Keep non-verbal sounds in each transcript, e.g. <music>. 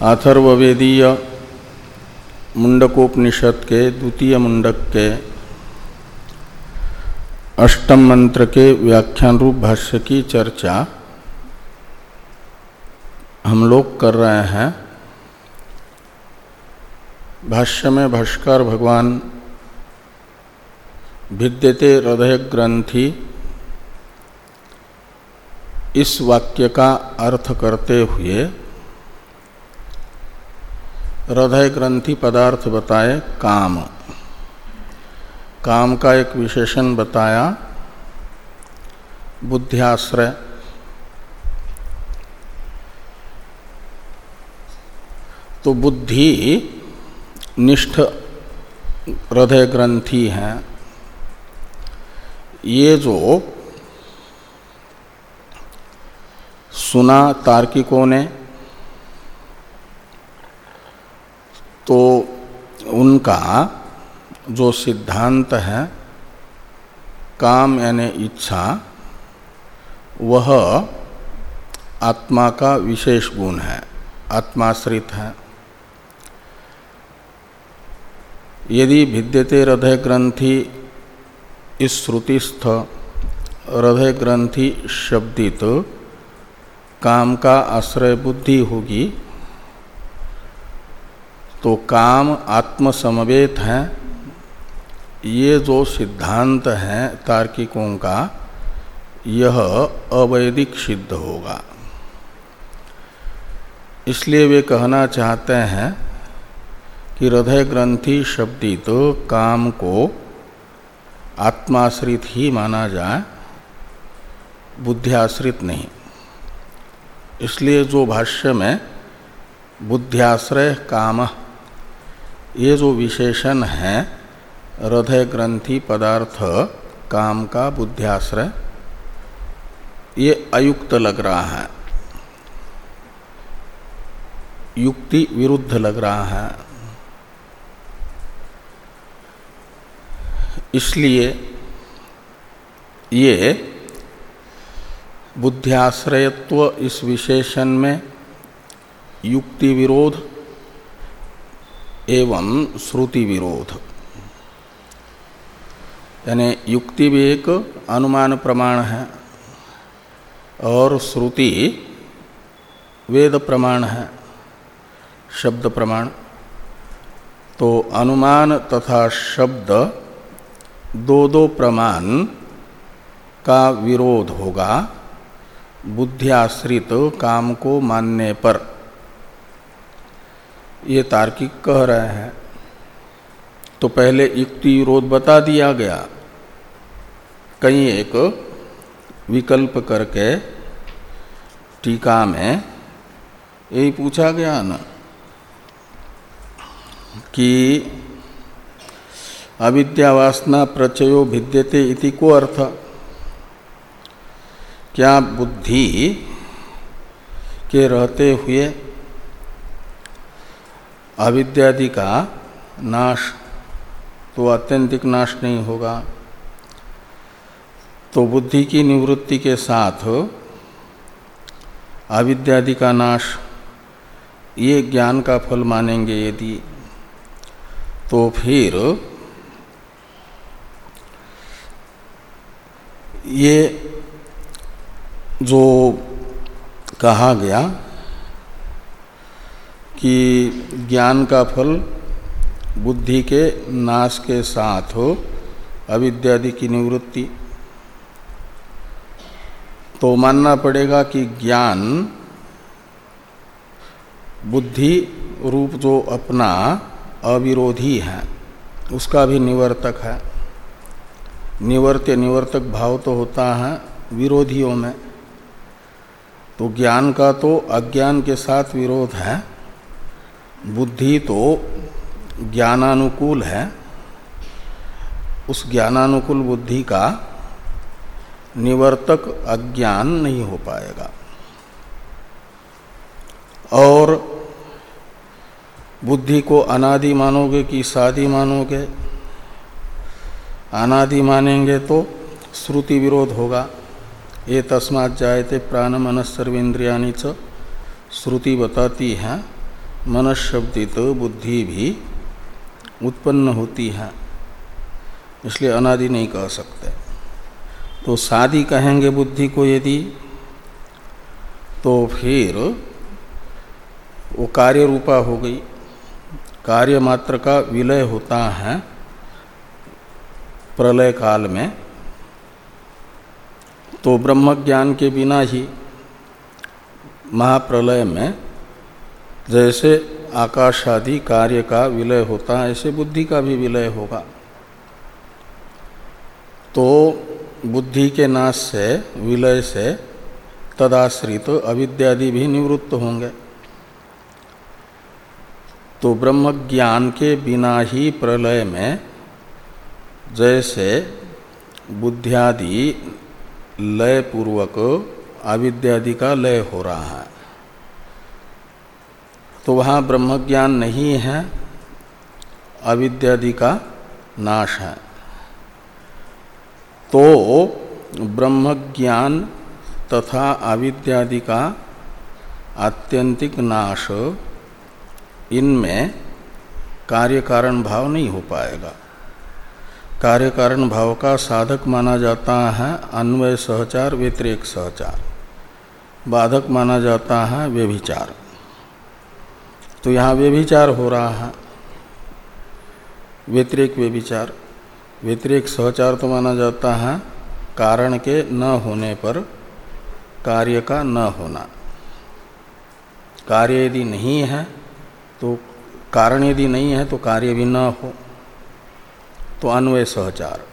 अथर्वेदीय मुंडकोपनिषद के द्वितीय मुंडक के अष्टम मंत्र के व्याख्यान रूप भाष्य की चर्चा हम लोग कर रहे हैं। भाष्य में भाष्कर भगवान भिद्यते हृदय ग्रंथि इस वाक्य का अर्थ करते हुए हृदय ग्रंथि पदार्थ बताए काम। काम का एक विशेषण बताया, बुद्धियाश्रय। तो बुद्धि निष्ठ हृदय ग्रंथि हैं। ये जो सुना तार्किकों ने तो उनका जो सिद्धांत है, काम यानी इच्छा, वह आत्मा का विशेष गुण है, आत्माश्रित है। यदि भिद्यते हृदय ग्रंथि इस श्रुतिस्थ, हृदय ग्रंथि शब्दित, काम का आश्रय बुद्धि होगी तो काम आत्मसमवेत है। ये जो सिद्धांत है तार्किकों का, यह अवैधिक सिद्ध होगा। इसलिए वे कहना चाहते हैं कि हृदय ग्रंथि शब्दित तो काम को आत्माश्रित ही माना जाए बुद्धियाश्रित नहीं। इसलिए जो भाष्य में बुद्धियाश्रय काम ये जो विशेषण है, हृदय ग्रंथि पदार्थ, काम का बुद्धियाश्रय, ये अयुक्त लग रहा है। युक्ति विरुद्ध लग रहा है। इसलिए ये बुद्धियाश्रयत्व इस विशेषण में युक्ति विरोध एवं श्रुति विरोध यानी युक्ति भी एक अनुमान प्रमाण है और श्रुति वेद प्रमाण है, शब्द प्रमाण। तो अनुमान तथा शब्द दो दो प्रमाण का विरोध होगा, बुद्धियाश्रित काम को मानने पर। ये तार्किक कह रहे हैं। तो पहले युक्ति विरोध बता दिया गया। कहीं एक विकल्प करके टीका में यही पूछा गया ना कि अविद्यावासना प्रचयो भिद्यते इति को अर्थ। क्या बुद्धि के रहते हुए अविद्यादि का नाश तो आत्यंतिक नाश नहीं होगा। तो बुद्धि की निवृत्ति के साथ अविद्यादि का नाश, ये ज्ञान का फल मानेंगे यदि। तो फिर ये जो कहा गया कि ज्ञान का फल बुद्धि के नाश के साथ हो, अविद्यादि की निवृत्ति। तो मानना पड़ेगा कि ज्ञान बुद्धि रूप जो अपना अविरोधी है, उसका भी निवर्तक है। निवर्त्य निवर्तक भाव तो होता है विरोधियों में। तो ज्ञान का तो अज्ञान के साथ विरोध है बुद्धि तो ज्ञानानुकूल है। उस ज्ञानानुकूल बुद्धि का निवर्तक अज्ञान नहीं हो पाएगा। और बुद्धि को अनादि मानोगे कि सादि मानोगे, अनादि मानेंगे तो श्रुति विरोध होगा। ये तस्मात जायते प्राण मनस सर्वेन्द्रिया श्रुति बताती है। मनशब्दित बुद्धि भी उत्पन्न होती है। इसलिए अनादि नहीं कह सकते। तो सादी कहेंगे बुद्धि को यदि तो फिर वो कार्य रूपा हो गई। कार्य मात्र का विलय होता है प्रलय काल में। तो ब्रह्म ज्ञान के बिना ही महाप्रलय में जैसे आकाश आदि कार्य का विलय होता है, ऐसे बुद्धि का भी विलय होगा। तो बुद्धि के नाश से, विलय से तदाश्रित तो अविद्यादि भी निवृत्त होंगे। तो ब्रह्म ज्ञान के बिना ही प्रलय में जैसे बुद्धियादि लय पूर्वक अविद्यादि का लय हो रहा है। तो वहाँ ब्रह्म ज्ञान नहीं है, अविद्यादि का नाश है। तो ब्रह्म ज्ञान तथा अविद्यादि का आत्यंतिक नाश इनमें कार्य कारण भाव नहीं हो पाएगा। कार्य कारण भाव का साधक माना जाता है अन्वय सहचार, व्यतिरेक सहचार। बाधक माना जाता है व्यभिचार। तो यहाँ व्यभिचार हो रहा है। व्यतिरेक व्यभिचार। व्यतिरेक सहचार तो माना जाता है, कारण के न होने पर, कार्य का न होना। कार्य यदि नहीं है तो कारण यदि नहीं है तो कार्य भी न हो। तो अन्वय सहचार।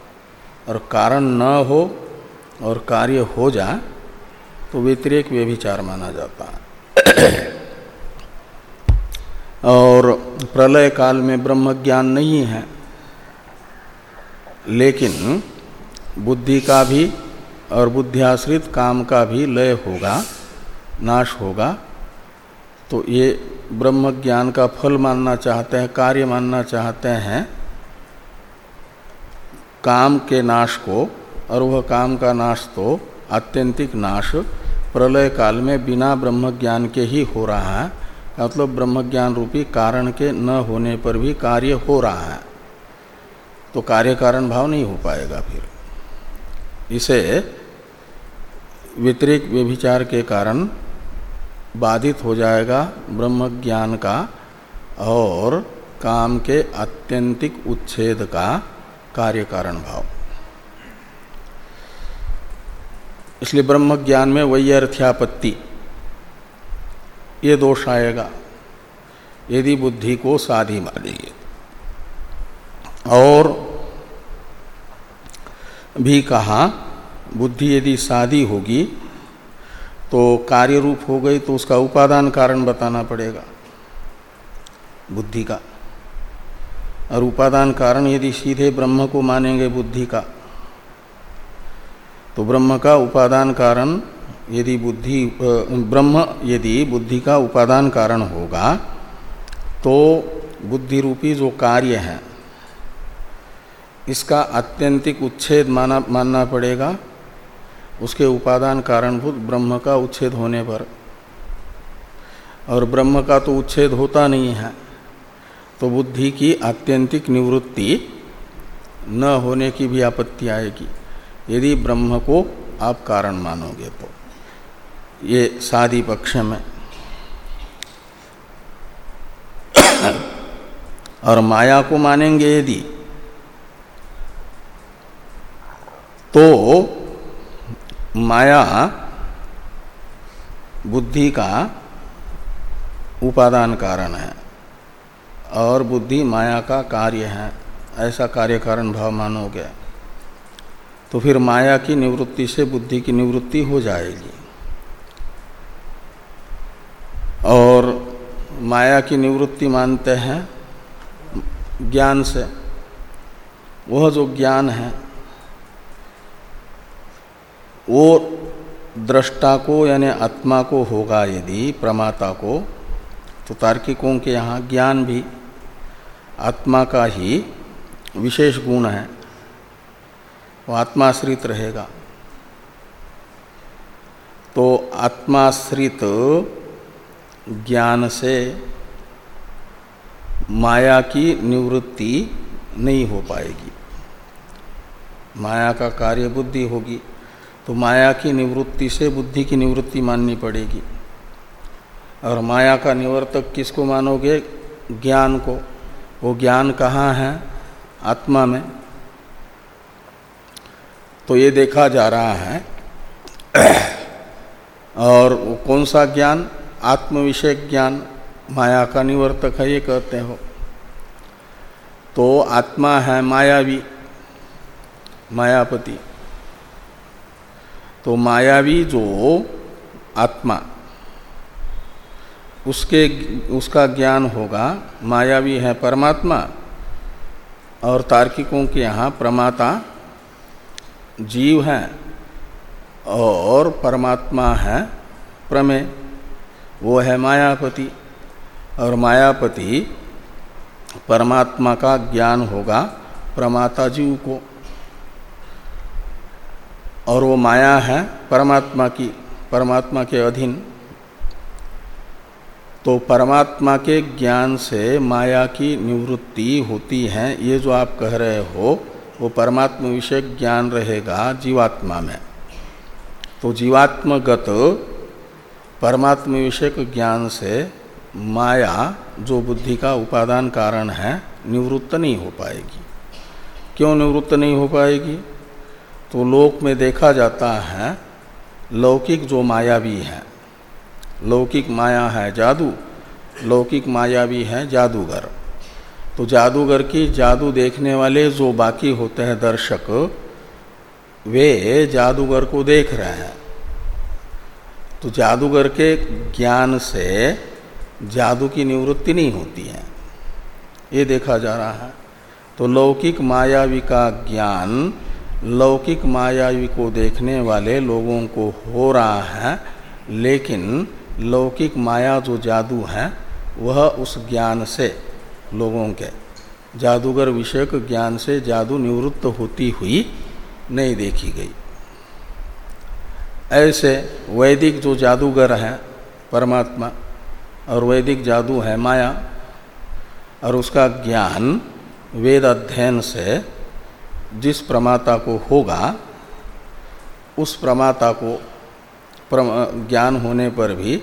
और कारण न हो और कार्य हो जाए तो व्यतिरेक व्यभिचार माना जाता है। और प्रलय काल में ब्रह्म ज्ञान नहीं है। लेकिन बुद्धि का भी और बुद्धिआश्रित काम का भी लय होगा, नाश होगा। तो ये ब्रह्म ज्ञान का फल मानना चाहते हैं, कार्य मानना चाहते हैं। काम के नाश को और वह काम का नाश तो आत्यंतिक नाश प्रलय काल में बिना ब्रह्म ज्ञान के ही हो रहा है। मतलब ब्रह्म ज्ञान रूपी कारण के न होने पर भी कार्य हो रहा है। तो कार्य कारण भाव नहीं हो पाएगा फिर। इसे व्यतिरिक व्यभिचार के कारण बाधित हो जाएगा ब्रह्म ज्ञान का और काम के आत्यंतिक उच्छेद का कार्य कारण भाव। इसलिए ब्रह्म ज्ञान में वैयर्थ्यापत्ति ये दोष आएगा। यदि बुद्धि को साधी मानेंगे। और भी कहा, बुद्धि यदि साधी होगी तो कार्य रूप हो गई तो उसका उपादान कारण बताना पड़ेगा। बुद्धि का। और उपादान कारण यदि सीधे ब्रह्म को मानेंगे बुद्धि का तो ब्रह्म का उपादान कारण यदि बुद्धि ब्रह्म यदि बुद्धि का उपादान कारण होगा तो बुद्धि रूपी जो कार्य है, इसका आत्यंतिक उच्छेद माना, मानना पड़ेगा। उसके उपादान कारणभूत ब्रह्म का उच्छेद होने पर। और ब्रह्म का तो उच्छेद होता नहीं है तो बुद्धि की आत्यंतिक निवृत्ति न होने की भी आपत्ति आएगी। यदि ब्रह्म को आप कारण मानोगे तो। ये सादी पक्ष में। और माया को मानेंगे यदि तो माया बुद्धि का उपादान कारण है, और बुद्धि माया का कार्य है। ऐसा कार्य कारण भाव मानोगे तो फिर माया की निवृत्ति से बुद्धि की निवृत्ति हो जाएगी। और माया की निवृत्ति मानते हैं ज्ञान से। वह जो ज्ञान है, वो दृष्टा को यानी आत्मा को होगा यदि, प्रमाता को तो तार्किकों के यहाँ ज्ञान भी आत्मा का ही विशेष गुण है। वो आत्माश्रित रहेगा। तो आत्माश्रित ज्ञान से माया की निवृत्ति नहीं हो पाएगी। माया का कार्य बुद्धि होगी तो माया की निवृत्ति से बुद्धि की निवृत्ति माननी पड़ेगी। और माया का निवर्तक किसको मानोगे? ज्ञान को। वो ज्ञान कहाँ है? आत्मा में। तो ये देखा जा रहा है। और वो कौन सा ज्ञान? आत्म विषय ज्ञान माया का निवर्तक है, ये कहते हो। तो आत्मा है मायावी, मायापति। तो मायावी जो आत्मा, उसके, उसका ज्ञान होगा, मायावी है परमात्मा, और तार्किकों के यहाँ प्रमाता जीव है, और परमात्मा है प्रमेय। वो है मायापति। और मायापति परमात्मा का ज्ञान होगा प्रमाता जीव को। और वो माया है परमात्मा की, परमात्मा के अधीन। तो परमात्मा के ज्ञान से माया की निवृत्ति होती है, ये जो आप कह रहे हो, वो परमात्मा विषय ज्ञान रहेगा जीवात्मा में। तो जीवात्मगत परमात्मा विषयक ज्ञान से माया, जो बुद्धि का उपादान कारण है, निवृत्त नहीं हो पाएगी। क्यों निवृत्त नहीं हो पाएगी? तो लोक में देखा जाता है, लौकिक जो माया भी है, लौकिक माया है जादू, लौकिक माया भी है जादूगर। तो जादूगर की जादू देखने वाले जो बाकी होते हैं दर्शक, वे जादूगर को देख रहे हैं। तो जादूगर के ज्ञान से जादू की निवृत्ति नहीं होती है। ये देखा जा रहा है। तो लौकिक मायावी का ज्ञान, लौकिक मायावी को देखने वाले लोगों को हो रहा है, लेकिन लौकिक माया जो जादू है, वह उस ज्ञान से लोगों के, जादूगर विषयक ज्ञान से जादू निवृत्त होती हुई नहीं देखी गई। ऐसे वैदिक जो जादूगर है परमात्मा और वैदिक जादू है माया और उसका ज्ञान वेद अध्ययन से जिस प्रमाता को होगा उस प्रमाता को ज्ञान होने पर भी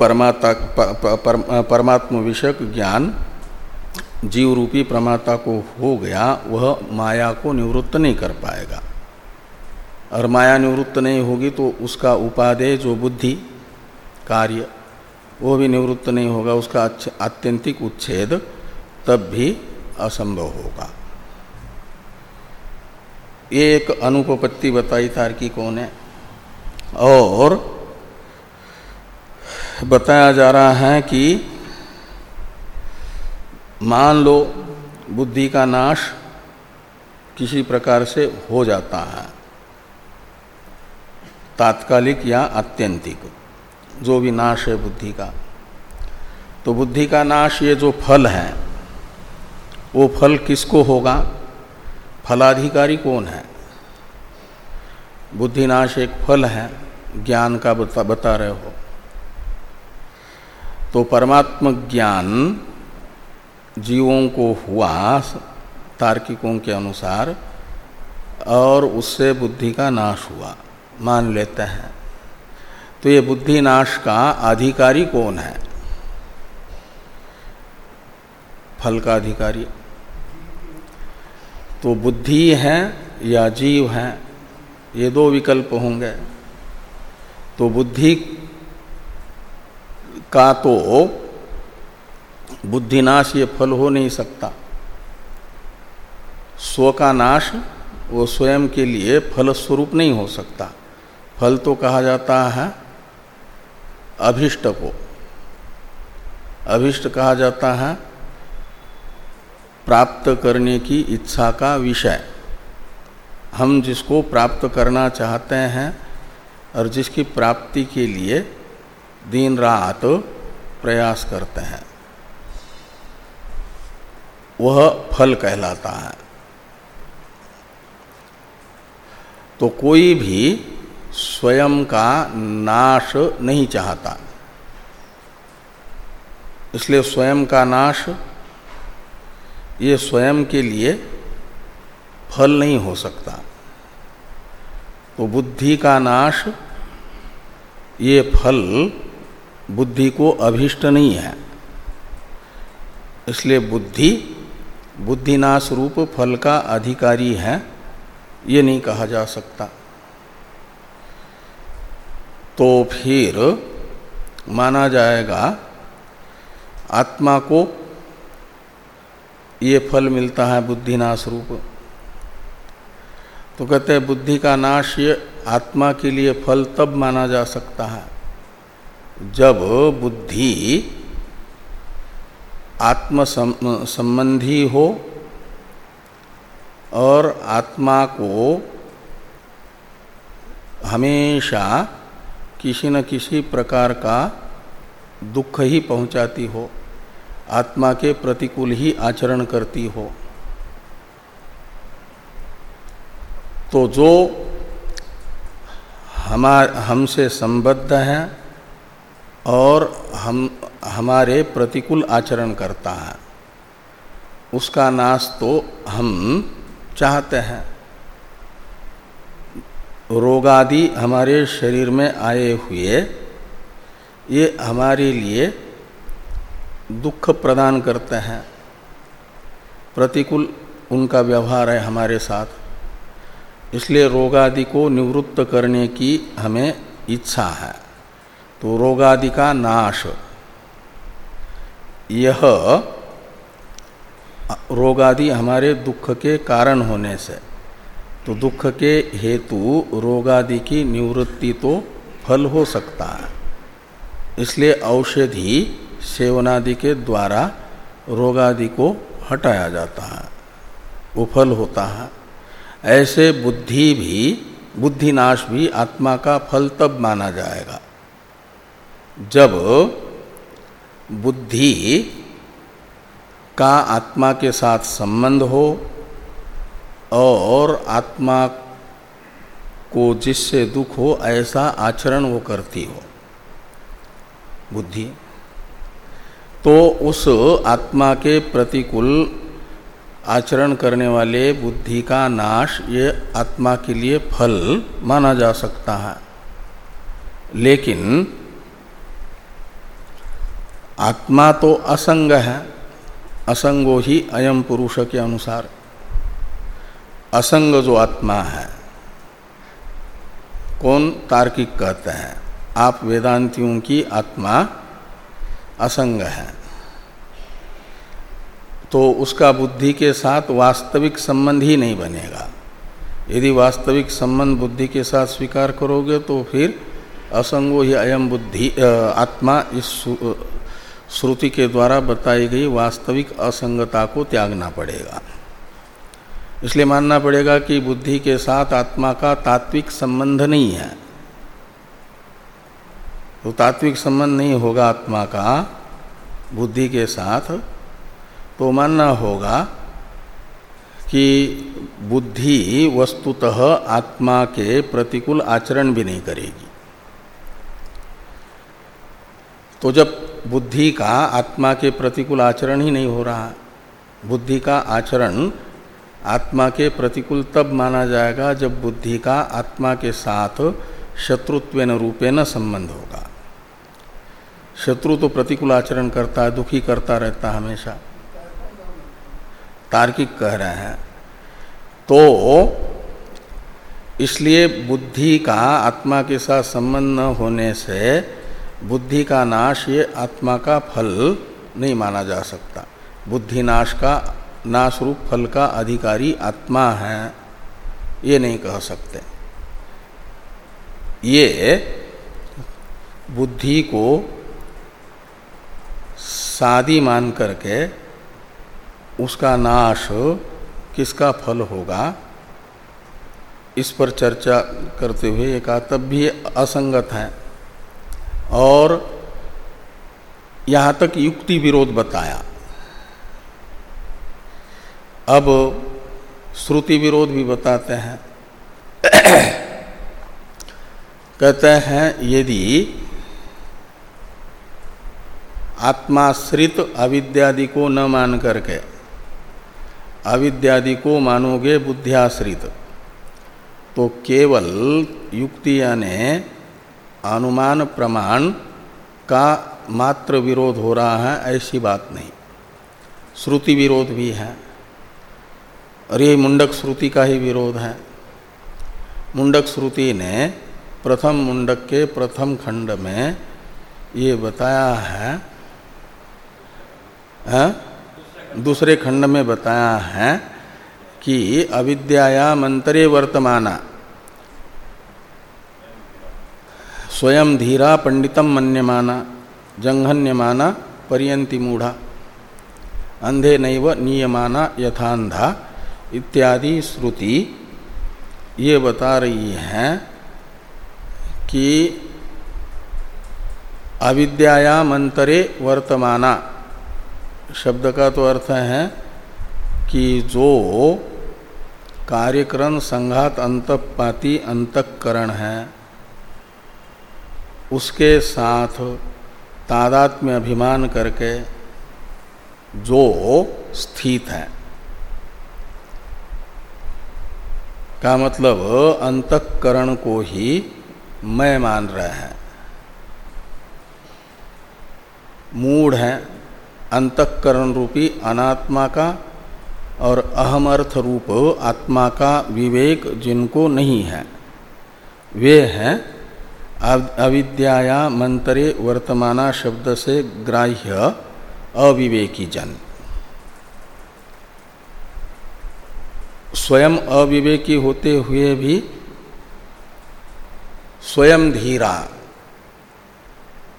परमाता पर, परमात्म विषयक ज्ञान जीव रूपी प्रमाता को हो गया वह माया को निवृत्त नहीं कर पाएगा। और माया निवृत्त नहीं होगी तो उसका उपादेय जो बुद्धि, कार्य, वो भी निवृत्त नहीं होगा, उसका आत्यंतिक उच्छेद तब भी असंभव होगा। ये एक अनुपपत्ति बताई तार्किकों ने। और बताया जा रहा है कि मान लो बुद्धि का नाश किसी प्रकार से हो जाता है। तात्कालिक या आत्यंतिक जो भी नाश है बुद्धि का। तो बुद्धि का नाश ये जो फल है वो फल किसको होगा? फलाधिकारी कौन है? बुद्धिनाश एक फल है ज्ञान का बता, बता रहे हो। तो परमात्म ज्ञान जीवों को हुआ तार्किकों के अनुसार और उससे बुद्धि का नाश हुआ। मान लेते हैं। तो ये बुद्धि नाश का अधिकारी कौन है? फल का अधिकारी। तो बुद्धि है या जीव है, ये दो विकल्प होंगे। तो बुद्धि का तो बुद्धिनाश ये फल हो नहीं सकता। स्व का नाश वो स्वयं के लिए फल स्वरूप नहीं हो सकता। फल तो कहा जाता है, अभिष्ट को। अभिष्ट कहा जाता है, प्राप्त करने की इच्छा का विषय। हम जिसको प्राप्त करना चाहते हैं और जिसकी प्राप्ति के लिए दिन रात प्रयास करते हैं, वह फल कहलाता है। तो कोई भी स्वयं का नाश नहीं चाहता। इसलिए स्वयं का नाश, ये स्वयं के लिए फल नहीं हो सकता। तो बुद्धि का नाश, ये फल बुद्धि को अभिष्ट नहीं है। इसलिए बुद्धि बुद्धिनाश रूप फल का अधिकारी है, ये नहीं कहा जा सकता। तो फिर माना जाएगा, आत्मा को ये फल मिलता है बुद्धि नाश रूप। तो कहते हैं, बुद्धि का नाश ये आत्मा के लिए फल तब माना जा सकता है, जब बुद्धि आत्म संबंधी हो और आत्मा को हमेशा किसी न किसी प्रकार का दुख ही पहुंचाती हो, आत्मा के प्रतिकूल ही आचरण करती हो। तो जो हमार हमसे संबद्ध हैं और हम, हमारे प्रतिकूल आचरण करता है, उसका नाश तो हम चाहते हैं। रोगादि हमारे शरीर में आए हुए, ये हमारे लिए दुख प्रदान करते हैं। प्रतिकूल उनका व्यवहार है हमारे साथ। इसलिए रोगादि को निवृत्त करने की हमें इच्छा है। तो रोगादि का नाश, यह रोगादि हमारे दुख के कारण होने से तो दुख के हेतु रोगादि की निवृत्ति तो फल हो सकता है। इसलिए औषधि सेवनादि के द्वारा रोगादि को हटाया जाता है, वो फल होता है। ऐसे बुद्धि भी बुद्धिनाश भी आत्मा का फल तब माना जाएगा, जब बुद्धि का आत्मा के साथ संबंध हो और आत्मा को जिससे दुख हो, ऐसा आचरण वो करती हो। बुद्धि। तो उस आत्मा के प्रतिकूल आचरण करने वाले बुद्धि का नाश ये आत्मा के लिए फल माना जा सकता है। लेकिन आत्मा तो असंग है। असंगो ही अयम पुरुष के अनुसार। असंग जो आत्मा है, कौन तार्किक कहते हैं? आप वेदांतियों की आत्मा असंग है। तो उसका बुद्धि के साथ वास्तविक संबंध ही नहीं बनेगा। यदि वास्तविक संबंध बुद्धि के साथ स्वीकार करोगे तो फिर असंगो ही अयम बुद्धि आत्मा इस श्रुति के द्वारा बताई गई वास्तविक असंगता को त्यागना पड़ेगा। इसलिए मानना पड़ेगा कि बुद्धि के साथ आत्मा का तात्विक संबंध नहीं है। तो तात्विक संबंध नहीं होगा आत्मा का, बुद्धि के साथ। तो मानना होगा कि बुद्धि वस्तुतः आत्मा के प्रतिकूल आचरण भी नहीं करेगी। तो जब बुद्धि का आत्मा के प्रतिकूल आचरण ही नहीं हो रहा, बुद्धि का आचरण आत्मा के प्रतिकूल तब माना जाएगा जब बुद्धि का आत्मा के साथ शत्रुत्व रूपेण संबंध होगा। शत्रु तो प्रतिकूल आचरण करता है, दुखी करता रहता है हमेशा। तार्किक कह रहे हैं। तो इसलिए बुद्धि का आत्मा के साथ संबंध न होने से बुद्धि का नाश ये आत्मा का फल नहीं माना जा सकता। बुद्धि नाश का नाश रूप फल का अधिकारी आत्मा है, ये नहीं कह सकते। ये बुद्धि को सादी मान करके उसका नाश किसका फल होगा, इस पर चर्चा करते हुए ये कहा, तब भी असंगत है। और यहाँ तक युक्ति विरोध बताया। अब श्रुति विरोध भी बताते हैं। <clears throat> कहते हैं, यदि आत्माश्रित अविद्यादि को न मान करके, अविद्यादि को मानोगे बुद्धियाश्रित तो केवल युक्ति ने अनुमान प्रमाण का मात्र विरोध हो रहा है, ऐसी बात नहीं। श्रुति विरोध भी है। और ये मुंडक श्रुति का ही विरोध है। मुंडक श्रुति ने प्रथम मुंडक के प्रथम खंड में ये बताया है आ? दूसरे खंड में बताया है कि अविद्या मंत्रे वर्तमाना। स्वयं धीरा पंडितम मन्यमाना, जंघन्यमाना, पर्यंति मूढ़ा। अंधे नैव नियमाना यथांधा इत्यादि श्रुति ये बता रही है कि अविद्या मंतरे वर्तमाना, शब्द का तो अर्थ है कि जो कार्यक्रम संघात अंतपाती अंतकरण है, उसके साथ तादात्म्य अभिमान करके जो स्थित है। का मतलब अंतकरण को ही मैं मान रहे हैं। मूढ़ है, अंतकरण रूपी अनात्मा का और अहम अर्थ रूप आत्मा का विवेक जिनको नहीं है। वे हैं अविद्या मंत्रे वर्तमाना शब्द से ग्राह्य अविवेकी जन स्वयं अविवेकी होते हुए भी स्वयं धीरा।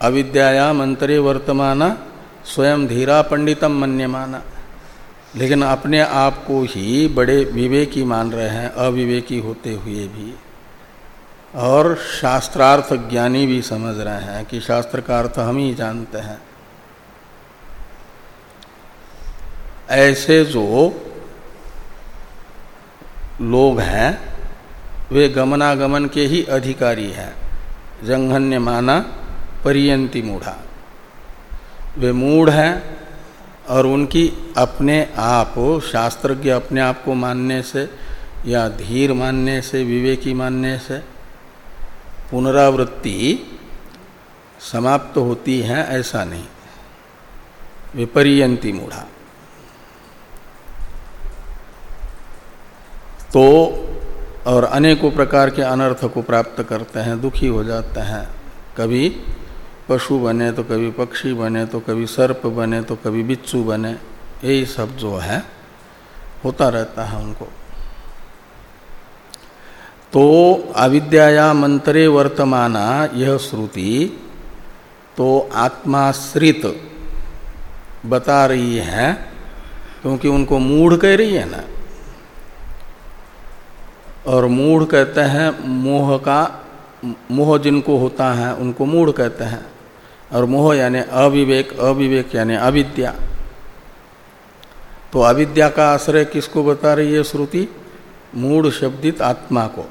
अविद्या मंत्रे वर्तमाना, स्वयं धीरा पंडितम मन्यमाना। लेकिन अपने आप को ही बड़े विवेकी मान रहे हैं, अविवेकी होते हुए भी। और शास्त्रार्थ ज्ञानी भी समझ रहे हैं कि शास्त्र का अर्थ हम ही जानते हैं। ऐसे जो लोग हैं, वे गमनागमन के ही अधिकारी हैं। जंघन्य माना परियंती मूढ़ा। वे मूढ़ हैं और उनकी अपने आप, शास्त्रज्ञ अपने आप को मानने से या धीर मानने से, विवेकी मानने से पुनरावृत्ति समाप्त होती है, ऐसा नहीं। विपर्यंती मूढ़ा। तो और अनेकों प्रकार के अनर्थ को प्राप्त करते हैं, दुखी हो जाते हैं। कभी पशु बने तो कभी पक्षी बने तो कभी सर्प बने तो कभी बिच्छू बने, यही सब जो है, होता रहता है उनको। तो अविद्या मंत्रे वर्तमाना यह श्रुति तो आत्माश्रित बता रही है, क्योंकि उनको मूढ़ कह रही है ना। और मूढ़ कहते हैं, मोह का, मोह जिनको होता है, उनको मूढ़ कहते हैं। और मोह यानी अविवेक अविवेक यानी अविद्या। तो अविद्या का आश्रय किसको बता रही है श्रुति? मूढ़ शब्दित आत्मा को।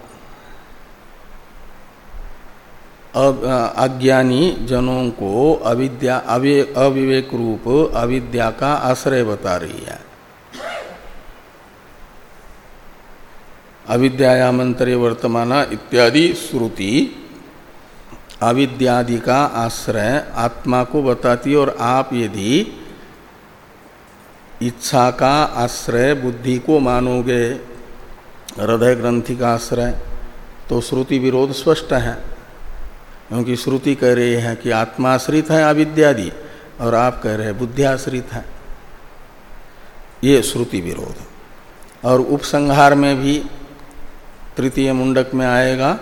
अज्ञानी जनों को अविद्या अविवेक रूप अविद्या का आश्रय बता रही है। अविद्यामंतरे वर्तमान इत्यादि श्रुति। अविद्यादि का आश्रय आत्मा को बताती और आप यदि इच्छा का आश्रय, बुद्धि को मानोगे, हृदय ग्रंथि का आश्रय तो श्रुति विरोध स्पष्ट है। क्योंकि श्रुति कह रही है कि आत्मा आश्रित है अविद्यादि और आप कह रहे हैं बुद्धि आश्रित है। ये श्रुति विरोध। और उपसंहार में भी तृतीय मुंडक में आएगा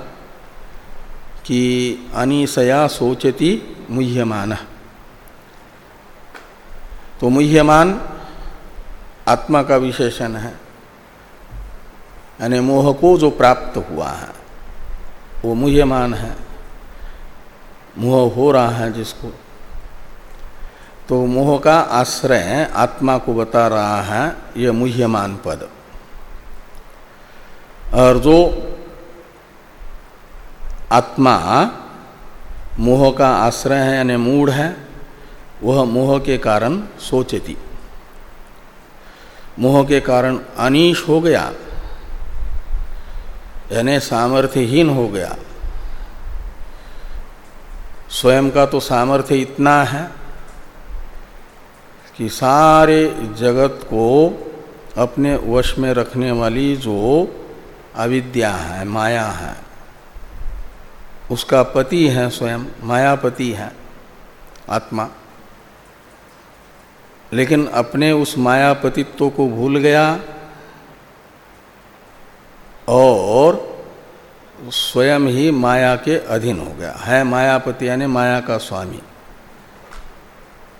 कि अनिशया सोचती मुह्यमान। तो मुह्यमान आत्मा का विशेषण है। यानी मोह को जो प्राप्त हुआ है, वो मुह्यमान है। मोह हो रहा है जिसको। तो मोह का आश्रय आत्मा को बता रहा है यह मुह्यमान पद। और जो आत्मा मोह का आश्रय है यानी मूढ़ है, वह मोह के कारण सोचती। मोह के कारण अनिश हो गया, यानी सामर्थ्यहीन हो गया। स्वयं का तो सामर्थ्य इतना है कि सारे जगत को अपने वश में रखने वाली जो अविद्या है, माया है। उसका पति है स्वयं, मायापति है आत्मा। लेकिन अपने उस मायापतित्व को भूल गया और स्वयं ही माया के अधीन हो गया। है मायापति यानी माया का स्वामी।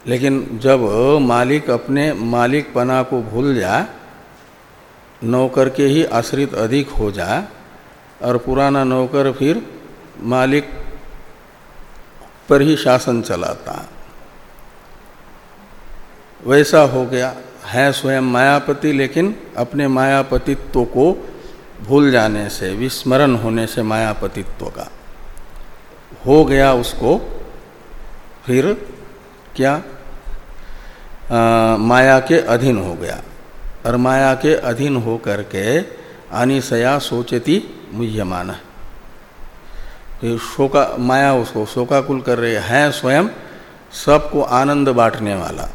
लेकिन जब मालिक अपने मालिक पना को भूल जाए नौकर के ही आश्रित अधिक हो जाए और पुराना नौकर फिर मालिक पर ही शासन चलाता। वैसा हो गया। है स्वयं मायापति लेकिन अपने मायापतित्व को भूल जाने से विस्मरण होने से मायापतित्व का। हो गया उसको फिर क्या? आ, माया के अधीन हो गया। और माया के अधीन हो करके अनिशया सोचती, मुह्यमान। फिर शोका, माया उसको शोकाकुल कर रहे हैं स्वयं, सबको आनंद बांटने वाला।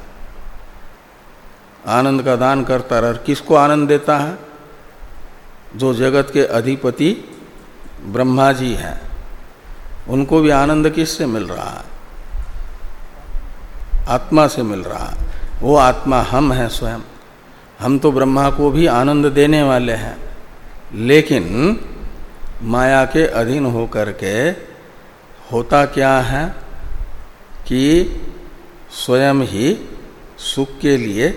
आनंद का दान करता रह किसको आनंद देता है? जो जगत के अधिपति ब्रह्मा जी हैं, उनको भी आनंद किससे मिल रहा है? आत्मा से मिल रहा है। वो आत्मा हम हैं स्वयं। हम तो ब्रह्मा को भी आनंद देने वाले हैं। लेकिन माया के अधीन होकर के होता क्या है कि स्वयं ही सुख के लिए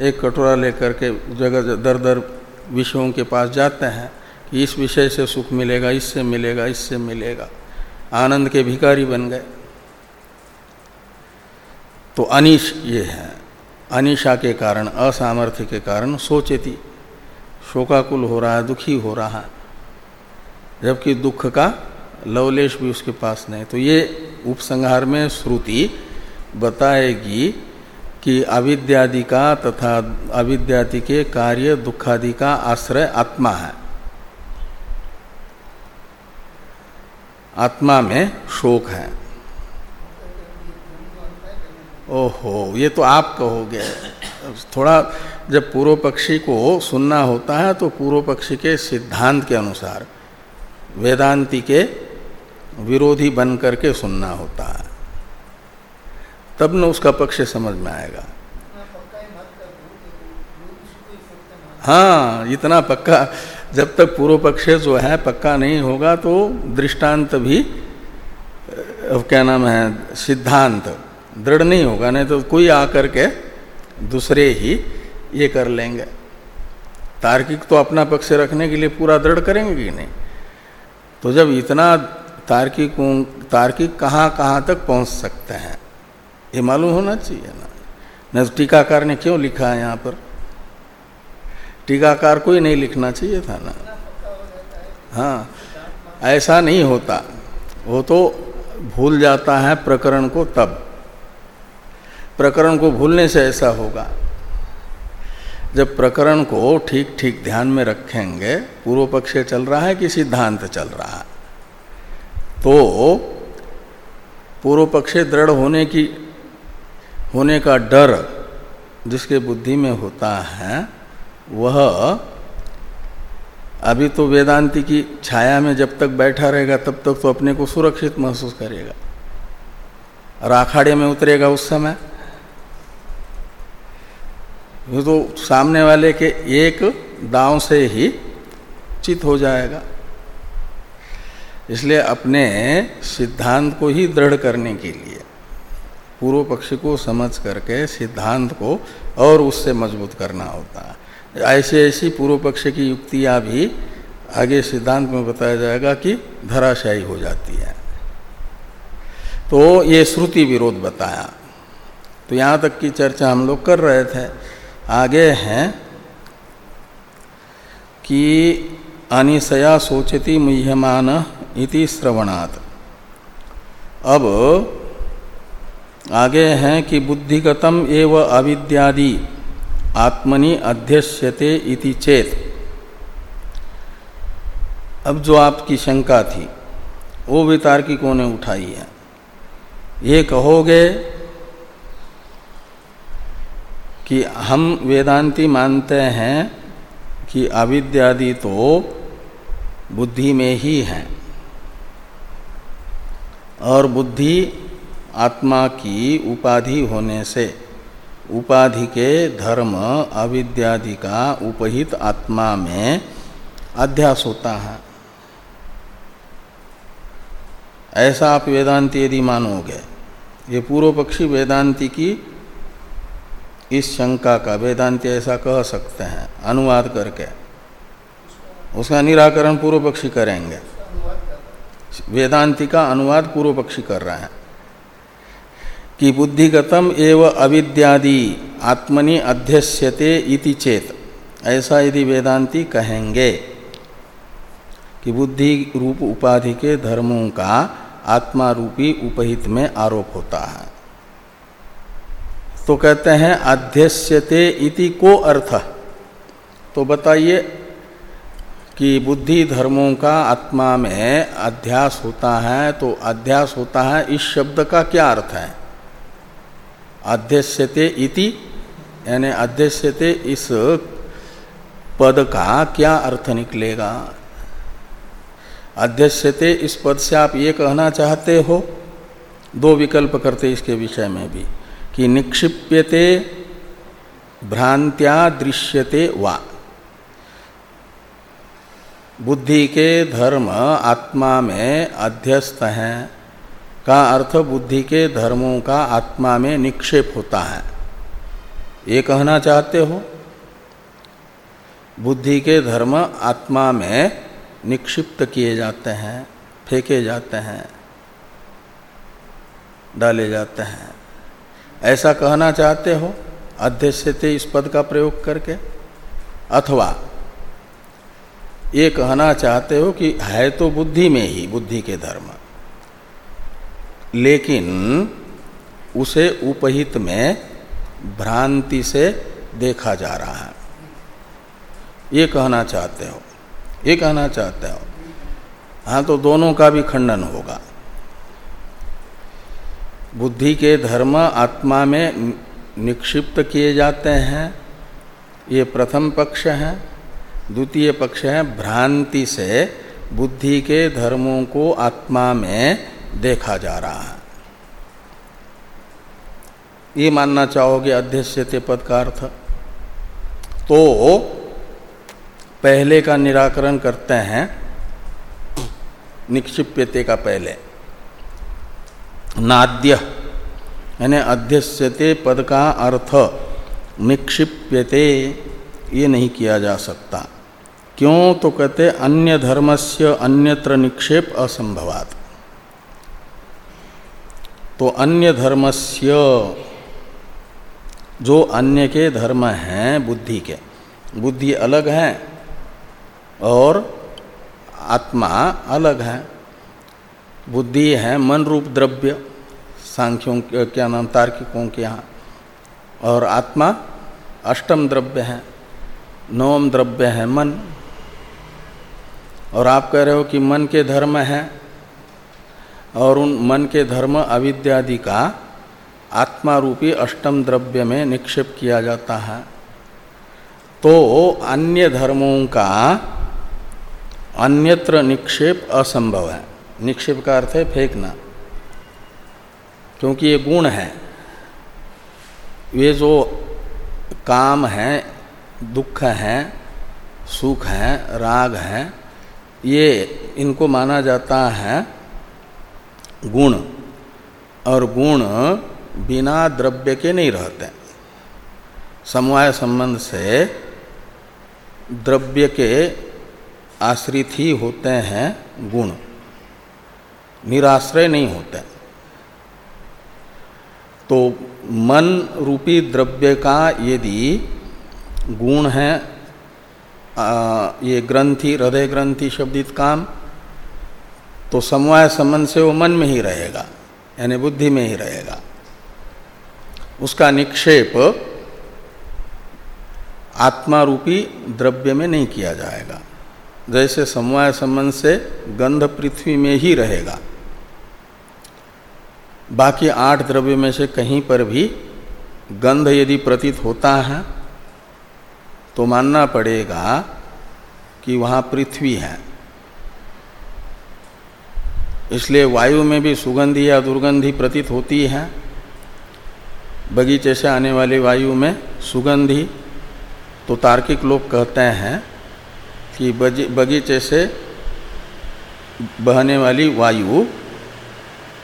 एक कटोरा लेकर के जगह दर दर विषयों के पास जाते हैं कि इस विषय से सुख मिलेगा, इससे मिलेगा इससे मिलेगा। आनंद के भिकारी बन गए। तो अनिश ये है। अनिशा के कारण, असामर्थ्य के कारण सोचेती, शोकाकुल हो रहा है, दुखी हो रहा है। जबकि दुख का लवलेश भी उसके पास नहीं। तो ये उपसंहार में श्रुति बताएगी कि अविद्यादि का तथा अविद्यादि के कार्य दुखादि का आश्रय आत्मा है। आत्मा में शोक है। ओहो, ये तो आप कहोगे। थोड़ा जब पूर्व पक्षी को सुनना होता है तो पूर्व पक्षी के सिद्धांत के अनुसार, वेदांति के विरोधी बन करके सुनना होता है। तब न उसका पक्ष समझ में आएगा। हाँ इतना पक्का, जब तक पूर्व पक्ष जो है पक्का नहीं होगा तो दृष्टांत भी क्या नाम है, सिद्धांत दृढ़ नहीं होगा, नहीं तो कोई आकर के दूसरे ही ये कर लेंगे। तार्किक तो अपना पक्ष रखने के लिए पूरा दृढ़ करेंगे कि नहीं? तो जब इतना तार्किक तार्किक कहाँ कहाँ तक पहुँच सकते हैं, ये मालूम होना चाहिए ना। न तो टीकाकार ने क्यों लिखा है यहाँ पर? टीकाकार को ही नहीं लिखना चाहिए था ना। हाँ ऐसा नहीं होता। वो तो भूल जाता है प्रकरण को तब। प्रकरण को भूलने से ऐसा होगा। जब प्रकरण को ठीक ठीक ध्यान में रखेंगे, पूर्व पक्ष चल रहा है कि सिद्धांत चल रहा है? तो पूर्व पक्ष दृढ़ होने की, होने का डर जिसके बुद्धि में होता है, वह अभी तो वेदांति की छाया में जब तक बैठा रहेगा, तब तक तो अपने को सुरक्षित महसूस करेगा। और अखाड़े में उतरेगा उस समय। तो सामने वाले के एक दांव से ही चित हो जाएगा। इसलिए अपने सिद्धांत को ही दृढ़ करने के लिए, पूर्व पक्ष को समझ करके सिद्धांत को और उससे मज़बूत करना होता है। ऐसी ऐसी पूर्व पक्ष की युक्तियाँ भी आगे सिद्धांत में बताया जाएगा कि धराशायी हो जाती है। तो ये श्रुति विरोध बताया। तो यहाँ तक की चर्चा हम लोग कर रहे थे। आगे हैं कि अनिशया सोचती मुह्यमान इति श्रवणात्। अब आगे हैं कि बुद्धिगतम एव अविद्यादि आत्मनि अध्यस्यते इति चेत। अब जो आपकी शंका थी, वो भी ने उठाई है। ये कहोगे कि हम वेदांती मानते हैं कि अविद्यादि तो बुद्धि में ही है। और बुद्धि आत्मा की उपाधि होने से उपाधि के धर्म अविद्यादि का उपहित आत्मा में अध्यास होता है। ऐसा आप वेदांति यदि मानोगे, ये पूर्व पक्षी वेदांति की इस शंका का वेदांति ऐसा कह सकते हैं, अनुवाद करके। उसका निराकरण पूर्व पक्षी करेंगे। वेदांति का अनुवाद पूर्व पक्षी कर रहे हैं। कि बुद्धिगतम एव अविद्यादि आत्मनि अध्यस्यते इति चेत, ऐसा यदि वेदांति कहेंगे कि बुद्धि रूप उपाधि के धर्मों का आत्मा रूपी उपहित में आरोप होता है। तो कहते हैं अध्यस्यते इति को अर्थ। तो बताइए कि बुद्धि धर्मों का आत्मा में अध्यास होता है तो अध्यास होता है, इस शब्द का क्या अर्थ है? अध्यस्यते इति, यानी अध्यस्यते इस पद का क्या अर्थ निकलेगा? अध्यस्यते इस पद से आप ये कहना चाहते हो? दो विकल्प करते इसके विषय में भी। कि निक्षिप्यते, भ्रांत्या दृश्यते वा। बुद्धि के धर्म आत्मा में अध्यस्त हैं, का अर्थ बुद्धि के धर्मों का आत्मा में निक्षेप होता है। ये कहना चाहते हो? बुद्धि के धर्म आत्मा में निक्षिप्त किए जाते हैं, फेंके जाते हैं, डाले जाते हैं। ऐसा कहना चाहते हो? अध्यक्ष थे इस पद का प्रयोग करके? अथवा ये कहना चाहते हो कि है तो बुद्धि में ही, बुद्धि के धर्म। लेकिन उसे उपहित में भ्रांति से देखा जा रहा है। ये कहना चाहते हो, ये कहना चाहते हो। हाँ तो दोनों का भी खंडन होगा। बुद्धि के धर्म आत्मा में निक्षिप्त किए जाते हैं, ये प्रथम पक्ष है। द्वितीय पक्ष है, भ्रांति से बुद्धि के धर्मों को आत्मा में देखा जा रहा है। ये मानना चाहोगे अध्यक्ष पद का अर्थ? तो पहले का निराकरण करते हैं, निक्षिप्यते का पहले। नाद्य। यानी अध्यस्यते पद का अर्थ निक्षिप्यते, ये नहीं किया जा सकता। क्यों? तो कहते अन्य धर्मस्य अन्यत्र निक्षेप असंभवात। तो अन्य धर्मस्य, जो अन्य के धर्म हैं, बुद्धि के, बुद्धि अलग है और आत्मा अलग है। बुद्धि है, मन रूप द्रव्य, सांख्यों क्या नाम, तार्किकों के यहाँ। और आत्मा अष्टम द्रव्य है, नवम द्रव्य है, मन। और आप कह रहे हो कि मन के धर्म है, और उन मन के धर्म अविद्यादि का आत्मा रूपी अष्टम द्रव्य में निक्षेप किया जाता है। तो अन्य धर्मों का अन्यत्र निक्षेप असंभव है। निक्षेप का अर्थ है फेंकना। क्योंकि ये गुण है। ये जो काम है, दुख है, सुख है, राग है, ये इनको माना जाता है गुण। और गुण बिना द्रव्य के नहीं रहते। समवाय संबंध से द्रव्य के आश्रित ही होते हैं गुण। निराश्रय नहीं होते। तो मन रूपी द्रव्य का यदि गुण है आ, ये ग्रंथि हृदय ग्रंथि शब्दित काम तो समवाय संबंध से वो मन में ही रहेगा यानी बुद्धि में ही रहेगा। उसका निक्षेप आत्मा रूपी द्रव्य में नहीं किया जाएगा जैसे समवाय संबंध से गंध पृथ्वी में ही रहेगा। बाकी आठ द्रव्य में से कहीं पर भी गंध यदि प्रतीत होता है तो मानना पड़ेगा कि वहाँ पृथ्वी है। इसलिए वायु में भी सुगंधी या दुर्गंधी प्रतीत होती है। बगीचे से आने वाली वायु में सुगंधी तो तार्किक लोग कहते हैं कि बगीचे से बहने वाली वायु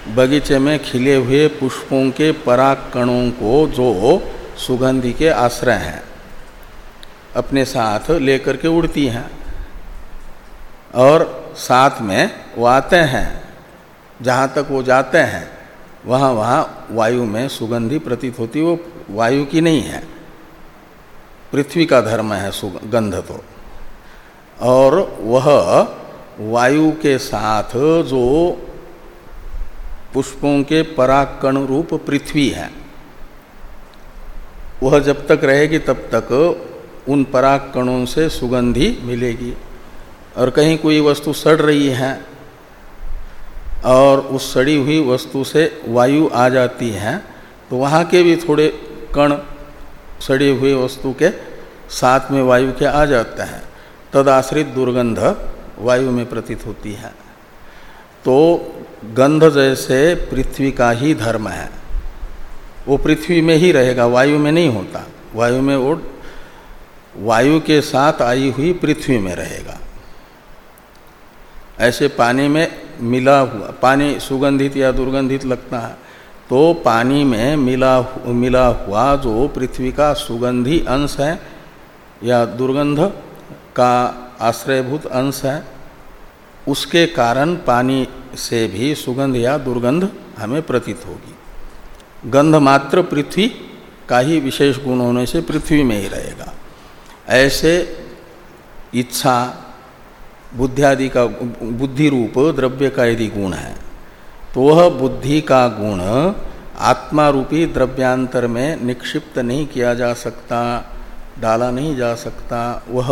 बगीचे में खिले हुए पुष्पों के पराग कणों को जो सुगंधि के आश्रय हैं, अपने साथ लेकर के उड़ती हैं और साथ में वो आते हैं। जहाँ तक वो जाते हैं, वहाँ वहाँ वायु में सुगंधि प्रतीत होती वो वायु की नहीं है, पृथ्वी का धर्म है सुगंध तो। और वह वायु के साथ जो पुष्पों के पराकण रूप पृथ्वी है। वह जब तक रहेगी तब तक उन पराकणों से सुगंधी मिलेगी। और कहीं कोई वस्तु सड़ रही है और उस सड़ी हुई वस्तु से वायु आ जाती है तो वहाँ के भी थोड़े कण सड़ी हुई वस्तु के साथ में वायु के आ जाते हैं। तद आश्रित दुर्गंध वायु में प्रतीत होती है। तो गंध जैसे पृथ्वी का ही धर्म है। वो पृथ्वी में ही रहेगा, वायु में नहीं होता। वायु में वो वायु के साथ आई हुई पृथ्वी में रहेगा। ऐसे पानी में मिला हुआ, पानी सुगंधित या दुर्गंधित लगता है तो पानी में मिला मिला हुआ जो पृथ्वी का सुगंधी अंश है या दुर्गंध का आश्रयभूत अंश है, उसके कारण पानी से भी सुगंध या दुर्गंध हमें प्रतीत होगी। गंध मात्र पृथ्वी का ही विशेष गुण होने से पृथ्वी में ही रहेगा। ऐसे इच्छा बुद्धियादि का, बुद्धि रूप, द्रव्य का यदि गुण है तो वह बुद्धि का गुण आत्मा रूपी द्रव्यांतर में निक्षिप्त नहीं किया जा सकता, डाला नहीं जा सकता। वह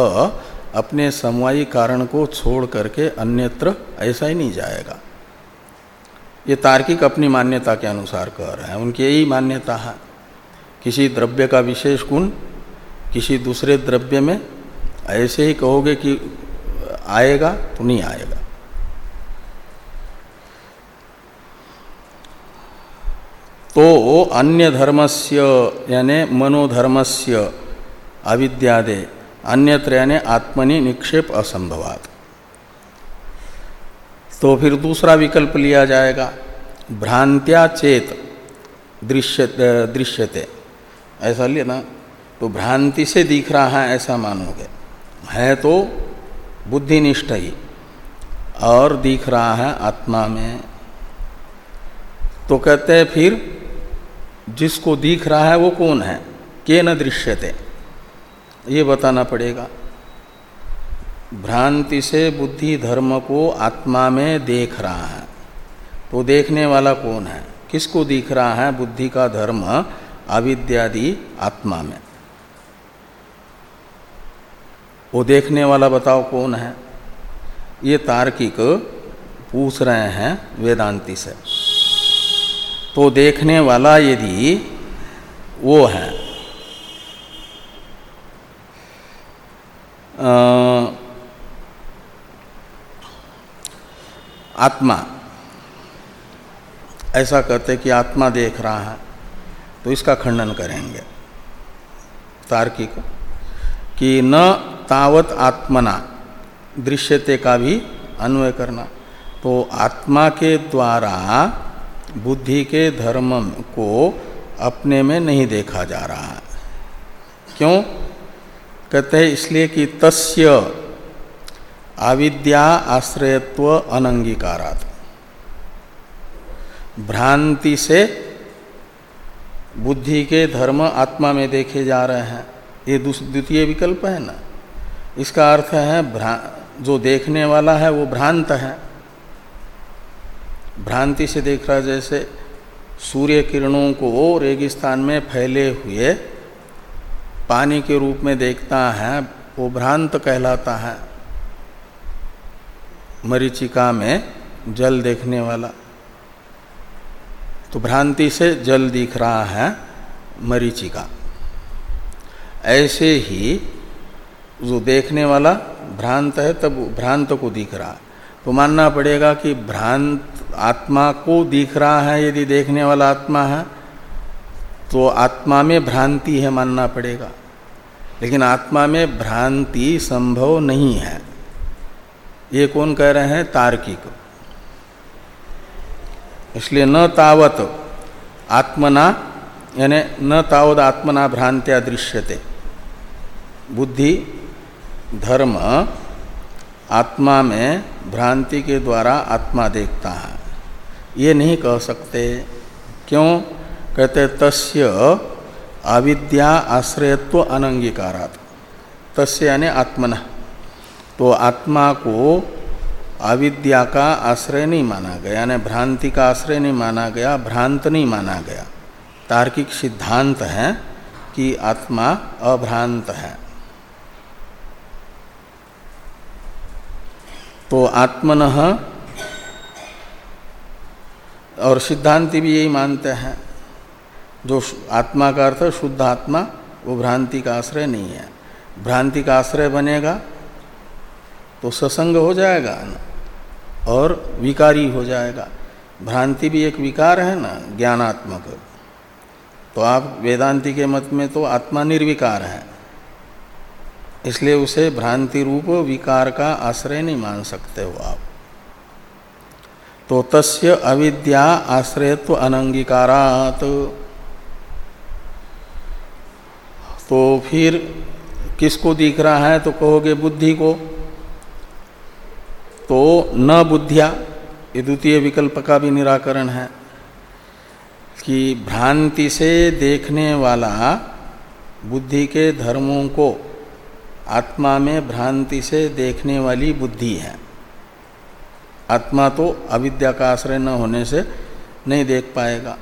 अपने समवायी कारण को छोड़ करके अन्यत्र ऐसा ही नहीं जाएगा। ये तार्किक अपनी मान्यता के अनुसार कह रहे हैं। उनकी यही मान्यता है। किसी द्रव्य का विशेष गुण किसी दूसरे द्रव्य में ऐसे ही कहोगे कि आएगा तो नहीं आएगा। तो अन्य धर्मस्य यानी मनोधर्मस्य अविद्यादे अन्यत्र यानी आत्मनि निक्षेप असंभवात। तो फिर दूसरा विकल्प लिया जाएगा। भ्रांत्या चेत दृश्य दृश्यते। ऐसा लिया ना? तो भ्रांति से दिख रहा है ऐसा मानोगे। है तो बुद्धिनिष्ठ ही। और दिख रहा है आत्मा में। तो कहते हैं फिर, जिसको दिख रहा है वो कौन है? के न दृश्यते। ये बताना पड़ेगा। भ्रांति से बुद्धि धर्म को आत्मा में देख रहा है। तो देखने वाला कौन है? किसको दिख रहा है बुद्धि का धर्म, अविद्यादि आत्मा में? वो देखने वाला बताओ कौन है? ये तार्किक पूछ रहे हैं वेदांति से। तो देखने वाला यदि वो है आत्मा। ऐसा कहते कि आत्मा देख रहा है तो इसका खंडन करेंगे। तार्किक। कि न तावत आत्मना, दृश्यते का भी अन्वय करना। तो आत्मा के द्वारा, बुद्धि के धर्म को अपने में नहीं देखा जा रहा है। क्यों? कहते हैं इसलिए कि तस्य अविद्या आश्रयत्व अनंगीकारात। भ्रांति से बुद्धि के धर्म आत्मा में देखे जा रहे हैं। ये द्वितीय विकल्प है ना? इसका अर्थ है जो देखने वाला है वो भ्रांत है। भ्रांति से देख रहा जैसे सूर्य किरणों को रेगिस्तान में फैले हुए पानी के रूप में देखता है, वो भ्रांत कहलाता है। मरीचिका में जल देखने वाला। तो भ्रांति से जल दिख रहा है मरीचिका। ऐसे ही जो देखने वाला भ्रांत है, तब भ्रांत को दिख रहा। तो मानना पड़ेगा कि भ्रांत आत्मा को दिख रहा है, यदि देखने वाला आत्मा है तो आत्मा में भ्रांति है मानना पड़ेगा। लेकिन आत्मा में भ्रांति संभव नहीं है। ये कौन कह रहे हैं? तार्किक। इसलिए न तावत आत्मना, यानी न तावत आत्मना भ्रांत्या दृश्यते। बुद्धि, धर्म आत्मा में भ्रांति के द्वारा आत्मा देखता है। ये नहीं कह सकते। क्यों? कहते तस्य अविद्या आश्रयत्व अनंगीकारात। तस्य यानी आत्मन। तो आत्मा को अविद्या का आश्रय नहीं माना गया, यानी भ्रांति का आश्रय नहीं माना गया, भ्रांत नहीं माना गया। तार्किक सिद्धांत है कि आत्मा अभ्रांत है। तो आत्मन और सिद्धांति भी यही मानते हैं। जो आत्मा का अर्थ शुद्ध आत्मा, वो भ्रांति का आश्रय नहीं है। भ्रांति का आश्रय बनेगा तो ससंग हो जाएगा ना, और विकारी हो जाएगा। भ्रांति भी एक विकार है ना, ज्ञानात्मक। तो आप वेदांति के मत में तो आत्मा निर्विकार है। इसलिए उसे भ्रांति रूप विकार का आश्रय नहीं मान सकते हो आप। तो तस्य अविद्या आश्रयत्व अनंगीकारात। तो फिर किसको दिख रहा है तो कहोगे बुद्धि को। तो न बुद्धिया, ये द्वितीय विकल्प का भी निराकरण है कि भ्रांति से देखने वाला बुद्धि के धर्मों को आत्मा में भ्रांति से देखने वाली बुद्धि है। आत्मा तो अविद्या का आश्रय न होने से नहीं देख पाएगा,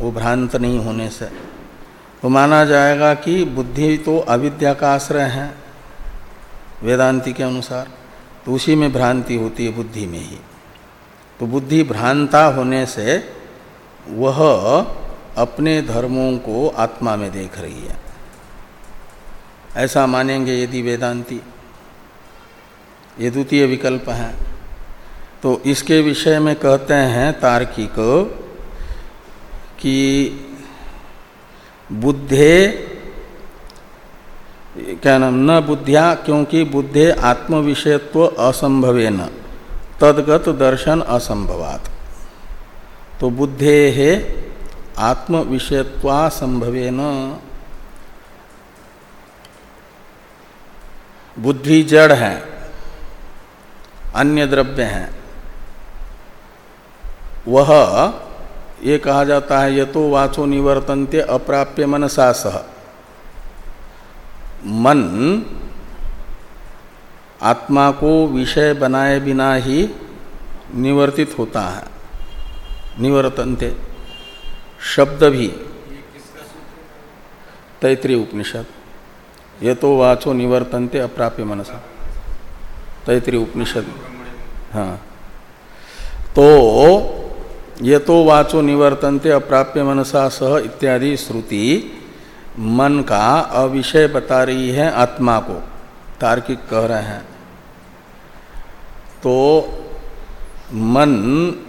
वो भ्रांत नहीं होने से। तो माना जाएगा कि बुद्धि तो अविद्या का आश्रय है, वेदांति के अनुसार। तो उसी में भ्रांति होती है बुद्धि में ही। तो बुद्धि भ्रांता होने से वह अपने धर्मों को आत्मा में देख रही है। ऐसा मानेंगे यदि वेदांती। ये द्वितीय विकल्प है। तो इसके विषय में कहते हैं तार्किक कि बुद्धे क्या नाम? न बुद्धिया, क्योंकि बुद्धे आत्म विषयत्व असंभवे न तदगत दर्शन असंभवात। तो बुद्धे है आत्म न बुद्धि जड़ है, अन्य द्रव्य हैं। वह, ये कहा जाता है ये तो वाचो निवर्तनते अप्राप्य मनसा सह मन आत्मा को विषय बनाए बिना ही निवर्तित होता है, निवर्तनते। शब्द भी। तैतृय उपनिषद। ये तो वाचो निवर्तनते अप्राप्य मनसा। तैतरी उपनिषद। हाँ। तो ये तो वाचो निवर्तनते अप्राप्य मनसा सह इत्यादि श्रुति मन का अविषय बता रही है आत्मा को। तार्किक कह रहे हैं। तो मन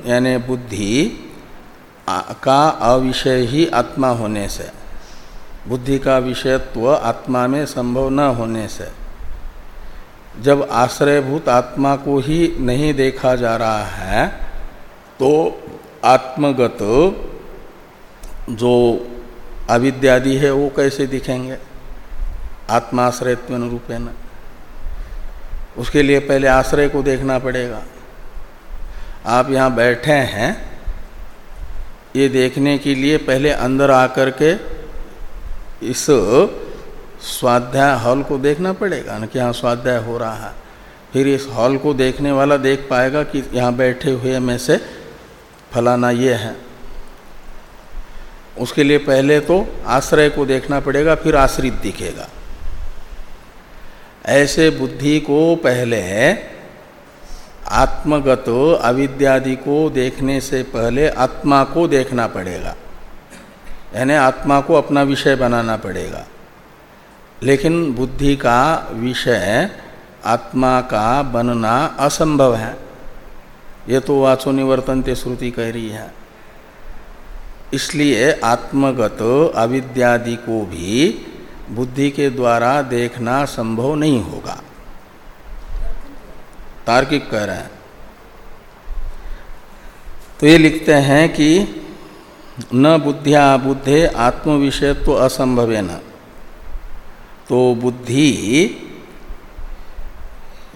यानी बुद्धि का अविषय ही आत्मा होने से, बुद्धि का विषयत्व आत्मा में संभव न होने से, जब आश्रयभूत आत्मा को ही नहीं देखा जा रहा है तो आत्मगत जो अविद्यादि है, वो कैसे दिखेंगे? आत्माश्रयत्व रूपेण उसके लिए पहले आश्रय को देखना पड़ेगा। आप यहाँ बैठे हैं, ये देखने के लिए पहले अंदर आकर के इस स्वाध्याय हॉल को देखना पड़ेगा ना कि यहाँ स्वाध्याय हो रहा है। फिर इस हॉल को देखने वाला देख पाएगा कि यहाँ बैठे हुए में से फलाना ये है। उसके लिए पहले तो आश्रय को देखना पड़ेगा, फिर आश्रित दिखेगा। ऐसे बुद्धि को पहले आत्मगत अविद्यादि को देखने से पहले आत्मा को देखना पड़ेगा। यानी आत्मा को अपना विषय बनाना पड़ेगा। लेकिन बुद्धि का विषय, आत्मा का बनना असंभव है। ये तो वाचो निवर्तन श्रुति कह रही है। इसलिए आत्मगत अविद्यादि को भी बुद्धि के द्वारा देखना संभव नहीं होगा। तार्किक कह रहे हैं। तो ये लिखते हैं कि न बुद्धिया बुद्धे आत्म तो असंभव न। तो बुद्धि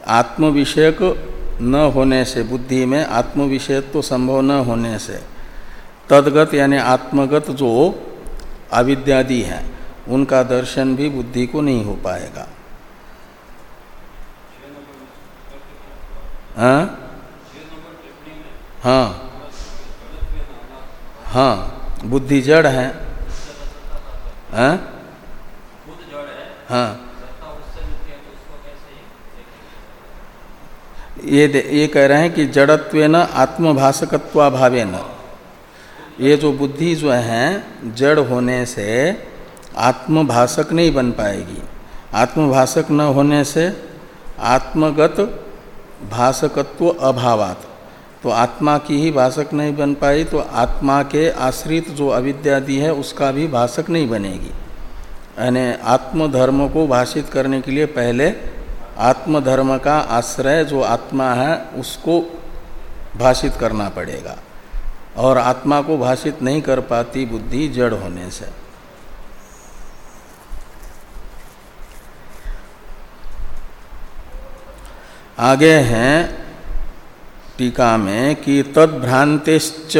आत्म विषयक न होने से, बुद्धि में आत्म तो संभव न होने से तदगत यानी आत्मगत जो अविद्यादि है, उनका दर्शन भी बुद्धि को नहीं हो पाएगा। हाँ? हाँ। हाँ बुद्धि जड़ है। हाँ? हाँ। ये ये कह रहे हैं कि जड़त्व न आत्मभाषकत्वाभावे न ये जो बुद्धि जो है, जड़ होने से आत्मभाषक नहीं बन पाएगी। आत्मभाषक न होने से आत्मगत भाषकत्व अभावात। तो आत्मा की ही भाषक नहीं बन पाई तो आत्मा के आश्रित जो अविद्यादि है, उसका भी भाषक नहीं बनेगी। यानी आत्मधर्म को भाषित करने के लिए पहले आत्मधर्म का आश्रय जो आत्मा है, उसको भाषित करना पड़ेगा। और आत्मा को भाषित नहीं कर पाती बुद्धि जड़ होने से। आगे हैं टीका में कि तद्भ्रांतिश्च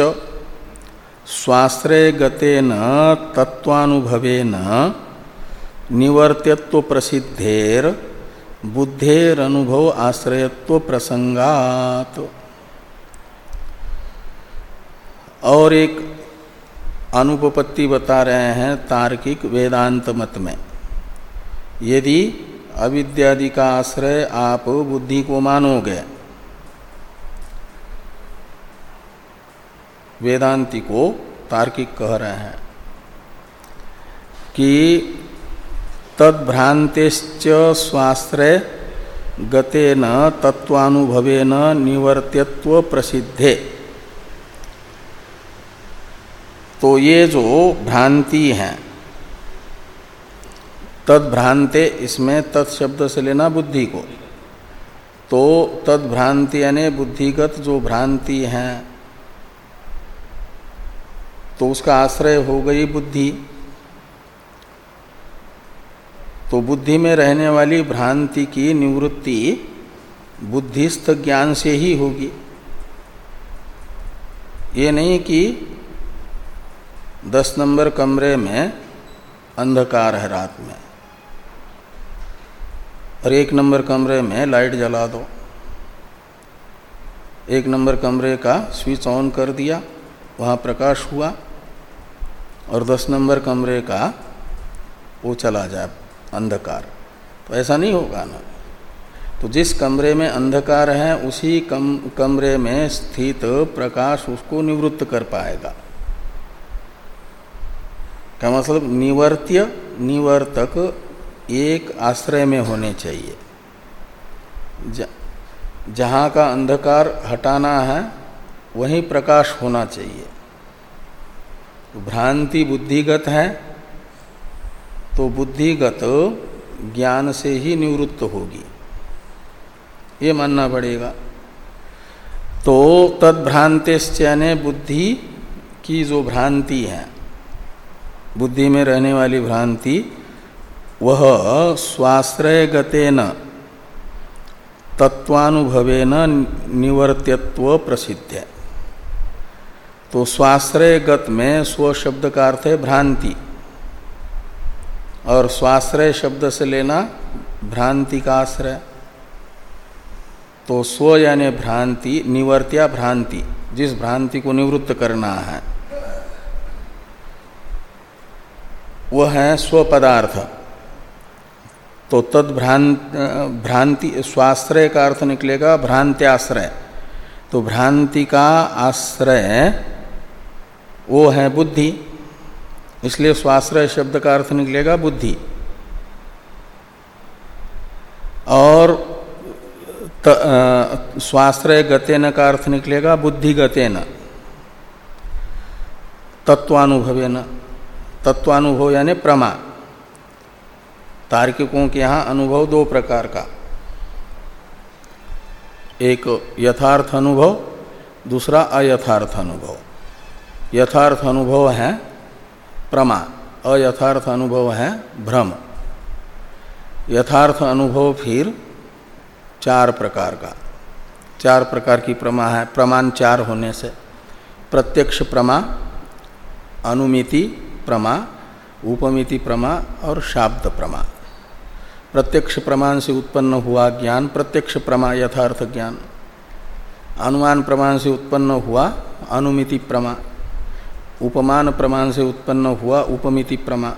स्वाश्रय गतेन तत्वानुभवेन निवर्त्यत्व प्रसिद्धेर बुद्धेर अनुभव आश्रयत्व प्रसंगात। और एक अनुपपत्ति बता रहे हैं तार्किक वेदांत मत में। यदि अविद्यादि का आश्रय आप बुद्धि को मानोगे, वेदांति को तार्किक कह रहे हैं कि तद्भ्रांतिश्च स्वाश्रय गतेन तत्वानुभवेन निवर्त्यत्व प्रसिद्धे। तो ये जो भ्रांति है तद्भ्रांते इसमें तत्शब्द से लेना बुद्धि को। तो तद्भ्रांति यानी बुद्धिगत जो भ्रांति है तो उसका आश्रय हो गई बुद्धि। तो बुद्धि में रहने वाली भ्रांति की निवृत्ति बुद्धिस्थ ज्ञान से ही होगी। ये नहीं कि दस नंबर कमरे में अंधकार है रात में। और एक नंबर कमरे में लाइट जला दो। एक नंबर कमरे का स्विच ऑन कर दिया, वहाँ प्रकाश हुआ, और दस नंबर कमरे का वो चला जाए अंधकार। तो ऐसा नहीं होगा ना। तो जिस कमरे में अंधकार है, उसी कम, कमरे में स्थित प्रकाश उसको निवृत्त कर पाएगा। क्या मतलब निवर्त्य, निवर्तक एक आश्रय में होने चाहिए। जहाँ का अंधकार हटाना है, वहीं प्रकाश होना चाहिए। भ्रांति बुद्धिगत है तो बुद्धिगत ज्ञान से ही निवृत्त होगी। ये मानना पड़ेगा। तो तद्भ्रांतिश्चने बुद्धि की जो भ्रांति है बुद्धि में रहने वाली भ्रांति, वह स्वाश्रय गतेन तत्वानुभवेन निवर्त्यत्व प्रसिद्ध है। तो स्वाश्रय गत में स्व शब्द का अर्थ है भ्रांति। और स्वाश्रय शब्द से लेना भ्रांति का आश्रय। तो स्व यानी भ्रांति, निवर्त्या भ्रांति, जिस भ्रांति को निवृत्त करना है। वह है स्वपदार्थ। तो तद भ्रांत भ्रांति स्वाश्रय का अर्थ निकलेगा भ्रांत्याश्रय। तो भ्रांति का आश्रय, वो है बुद्धि। इसलिए स्वाश्रय शब्द का अर्थ निकलेगा बुद्धि। और स्वाश्रय गतेन का अर्थ निकलेगा बुद्धि गतेन तत्वानुभवेन। तत्वानुभव यानी प्रमा तार्किकों के यहाँ अनुभव दो प्रकार का। एक यथार्थ अनुभव, दूसरा अयथार्थ अनुभव। यथार्थ अनुभव है प्रमा अयथार्थ अनुभव है भ्रम। यथार्थ अनुभव फिर चार प्रकार का। चार प्रकार की प्रमा है, प्रमाण चार होने से। प्रत्यक्ष प्रमा, अनुमिति प्रमा उपमिति प्रमा और शाब्द प्रमा। प्रत्यक्ष प्रमाण से उत्पन्न हुआ ज्ञान, प्रत्यक्ष प्रमा यथार्थ ज्ञान। अनुमान प्रमाण से उत्पन्न हुआ अनुमिति प्रमा। उपमान प्रमाण से उत्पन्न हुआ उपमिति प्रमा।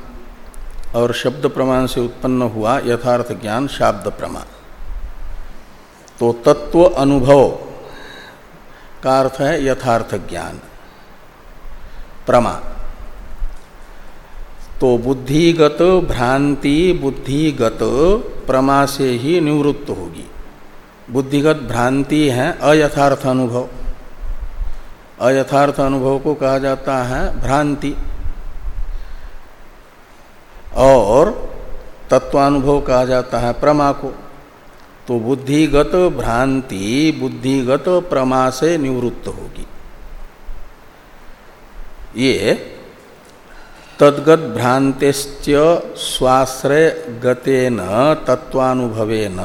और शब्द प्रमाण से उत्पन्न हुआ यथार्थ ज्ञान, शाब्द प्रमा। तो तत्व अनुभव का अर्थ है यथार्थ ज्ञान। प्रमा। तो बुद्धिगत भ्रांति, बुद्धिगत प्रमा से ही निवृत्त होगी। बुद्धिगत भ्रांति है अयथार्थ अनुभव। अयथार्थ अनुभव को कहा जाता है भ्रांति। और तत्वानुभव कहा जाता है प्रमा को। तो बुद्धिगत भ्रांति, बुद्धिगत प्रमा से निवृत्त होगी। ये तद्गत भ्रांतिश्च स्वाश्रय गतेन तत्वानुभवेन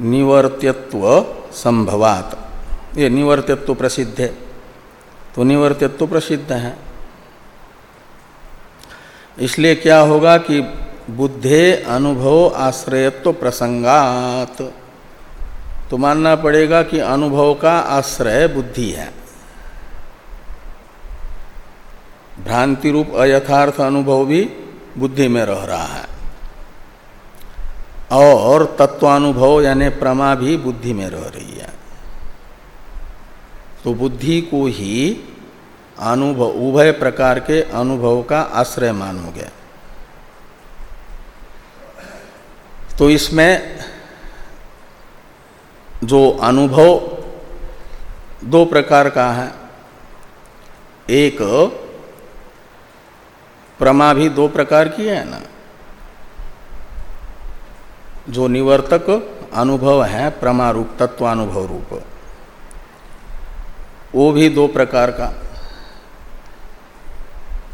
निवर्त्यत्व संभवात। ये निवर्त्यत्व प्रसिद्ध है। तो निवर्त्यत्व प्रसिद्ध है। इसलिए क्या होगा कि बुद्धे अनुभव आश्रयत्व प्रसंगात। तो मानना पड़ेगा कि अनुभव का आश्रय बुद्धि है। भ्रांति रूप अयथार्थ अनुभव भी बुद्धि में रह रहा है। और तत्वानुभव यानी प्रमा भी बुद्धि में रह रही है। तो बुद्धि को ही अनुभव, उभय प्रकार के अनुभव का आश्रय मानोगे। तो इसमें जो अनुभव दो प्रकार का है। एक प्रमा भी दो प्रकार की है ना। जो निवर्तक अनुभव है, प्रमा रूप, तत्वानुभव रूप, वो भी दो प्रकार का।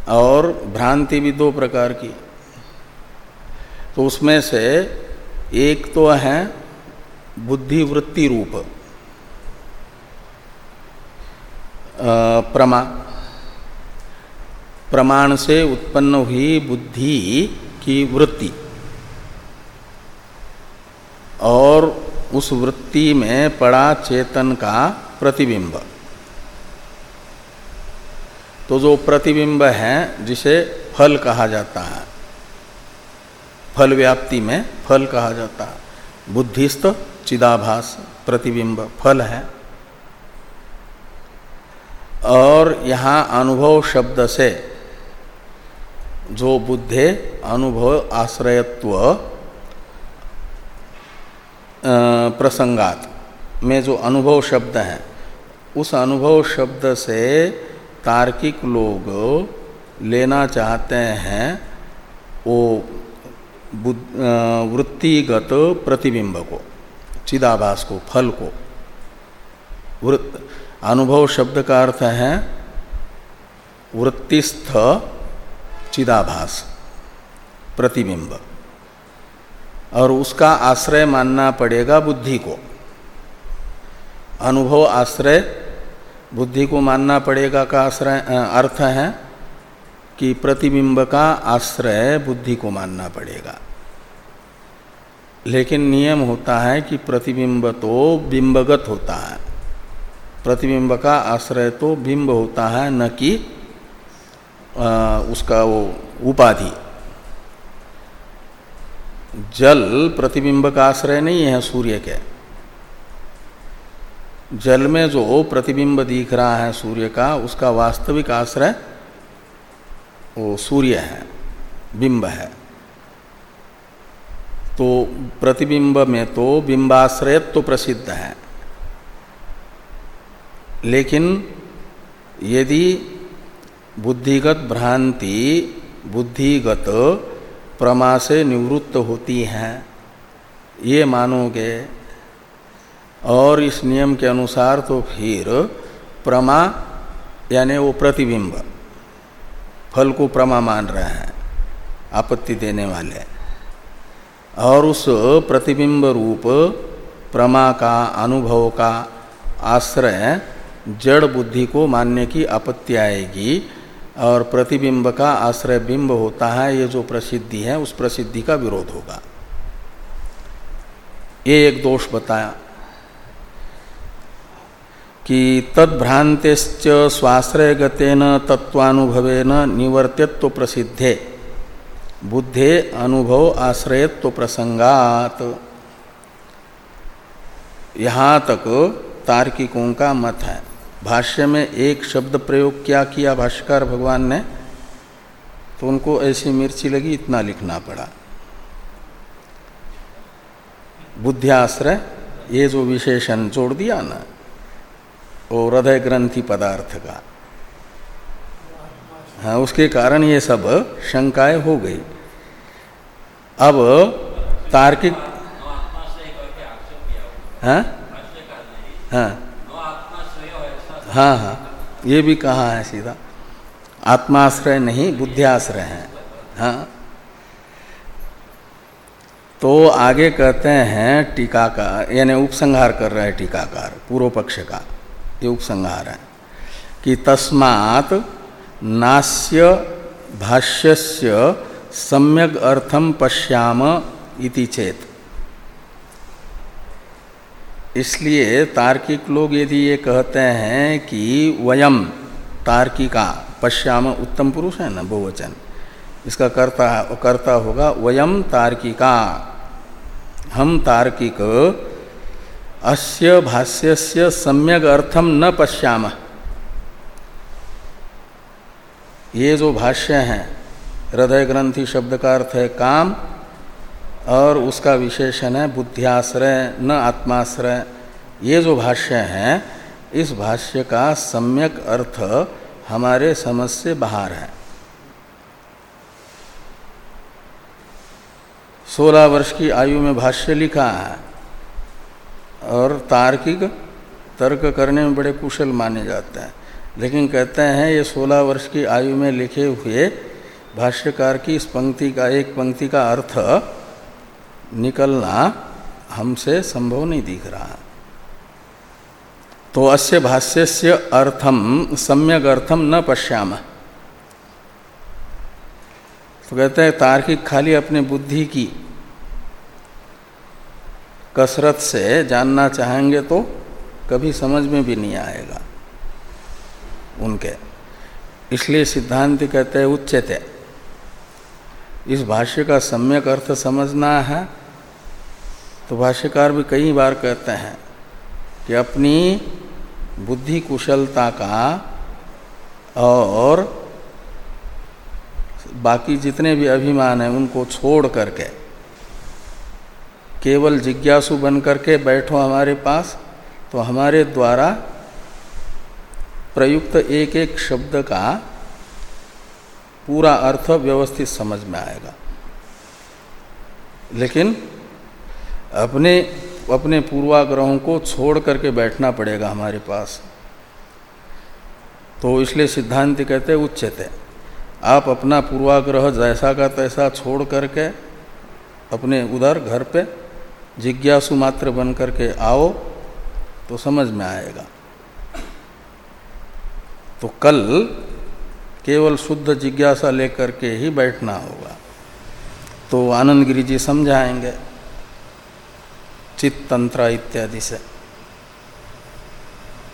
और भ्रांति भी दो प्रकार की। तो उसमें से एक तो है बुद्धिवृत्ति रूप प्रमा। प्रमाण से उत्पन्न हुई बुद्धि की वृत्ति। और उस वृत्ति में पड़ा चेतन का प्रतिबिंब। तो जो प्रतिबिंब है, जिसे फल कहा जाता है, फल व्याप्ति में फल कहा जाता है। बुद्धिस्त चिदाभास प्रतिबिंब फल है। और यहाँ अनुभव शब्द से जो बुद्धे अनुभव आश्रयत्व प्रसंगात में जो अनुभव शब्द है, उस अनुभव शब्द से तार्किक लोग लेना चाहते हैं वो वृत्तिगत प्रतिबिंब को, चिदाभास को, फल को। अनुभव शब्द का अर्थ है, वृत्तिस्थ चिदाभास, प्रतिबिंब। और उसका आश्रय मानना पड़ेगा बुद्धि को। अनुभव आश्रय, बुद्धि को मानना पड़ेगा का आश्रय अर्थ है कि प्रतिबिंब का आश्रय बुद्धि को मानना पड़ेगा। लेकिन नियम होता है कि प्रतिबिंब तो बिंबगत होता है। प्रतिबिंब का आश्रय तो बिंब होता है, न कि उसका वो उपाधि। जल प्रतिबिंब का आश्रय नहीं है सूर्य के। जल में जो प्रतिबिंब दिख रहा है सूर्य का, उसका वास्तविक आश्रय वो सूर्य है, बिंब है। तो प्रतिबिंब में तो बिंबाश्रय तो प्रसिद्ध है। लेकिन यदि बुद्धिगत भ्रांति, बुद्धिगत प्रमा से निवृत्त होती हैं। ये मानोगे? और इस नियम के अनुसार तो फिर प्रमा, यानी वो प्रतिबिंब, फल को प्रमा मान रहे हैं, आपत्ति देने वाले। और उस प्रतिबिंब रूप प्रमा का अनुभव का आश्रय जड़ बुद्धि को मानने की आपत्ति आएगी। और प्रतिबिंब का आश्रय बिंब होता है, ये जो प्रसिद्धि है, उस प्रसिद्धि का विरोध होगा। ये एक दोष बताया कि तद्भ्रांतेश्च स्वाश्रयगतेन तत्वानुभवेन निवर्त्यत्व प्रसिद्धे, बुद्धे अनुभव आश्रयत्व प्रसंगात। यहाँ तक तार्किकों का मत है। भाष्य में एक शब्द प्रयोग क्या किया भाष्यकार भगवान ने? तो उनको ऐसी मिर्ची लगी, इतना लिखना पड़ा। बुद्धियाश्रय, ये जो विशेषण जोड़ दिया ना, वो हृदय ग्रंथि पदार्थ का। हाँ उसके कारण ये सब शंकाएँ हो गई। अब तार्किक हाँ? हाँ। हाँ हाँ। ये भी कहा है सीधा। आत्माश्रय नहीं, बुद्धियाश्रय है। हाँ। तो आगे कहते हैं टीकाकार, यानी उपसंहार कर रहे हैं टीकाकार पूर्व पक्ष का। ये उपसंहार है। कि तस्मात् नास्य भाष्यस्य सम्यक अर्थम पश्याम इति चेत। इसलिए तार्किक लोग यदि ये कहते हैं कि वयम तार्किका, पश्याम उत्तम पुरुष है ना, बहुवचन। इसका कर्ता कर्ता होगा वयम तार्किका। हम तार्किक अस्य भाष्यस्य सम्यक अर्थम न पश्याम। ये जो भाष्य हैं हृदय ग्रंथि शब्द का अर्थ है काम और उसका विशेषण है बुद्धियाश्रय, न आत्माश्रय। ये जो भाष्य हैं, इस भाष्य का सम्यक अर्थ हमारे समझ से बाहर है। सोलह वर्ष की आयु में भाष्य लिखा है और तार्किक तर्क करने में बड़े कुशल माने जाते हैं। लेकिन कहते हैं, ये सोलह वर्ष की आयु में लिखे हुए भाष्यकार की इस पंक्ति का, एक पंक्ति का अर्थ निकलना हमसे संभव नहीं दिख रहा। तो अस्य भाष्य से अर्थम सम्यक अर्थम न पश्याम। तो कहते हैं, तार्किक खाली अपने बुद्धि की कसरत से जानना चाहेंगे तो कभी समझ में भी नहीं आएगा उनके। इसलिए सिद्धांत कहते हैं, उच्चते। इस भाष्य का सम्यक अर्थ समझना है तो भाष्यकार भी कई बार कहते हैं कि अपनी बुद्धि कुशलता का और बाकी जितने भी अभिमान हैं उनको छोड़ करके, केवल जिज्ञासु बन करके बैठो हमारे पास तो हमारे द्वारा प्रयुक्त एक एक शब्द का पूरा अर्थ व्यवस्थित समझ में आएगा। लेकिन अपने अपने पूर्वाग्रहों को छोड़ करके बैठना पड़ेगा हमारे पास। तो इसलिए सिद्धांत कहते उच्चते आप अपना पूर्वाग्रह जैसा का तैसा छोड़ करके, अपने उधर घर पे जिज्ञासु मात्र बन करके आओ तो समझ में आएगा। तो कल केवल शुद्ध जिज्ञासा लेकर के ही बैठना होगा। तो आनंद गिरी जी समझाएँगे। चित्तंत्र इत्यादि से।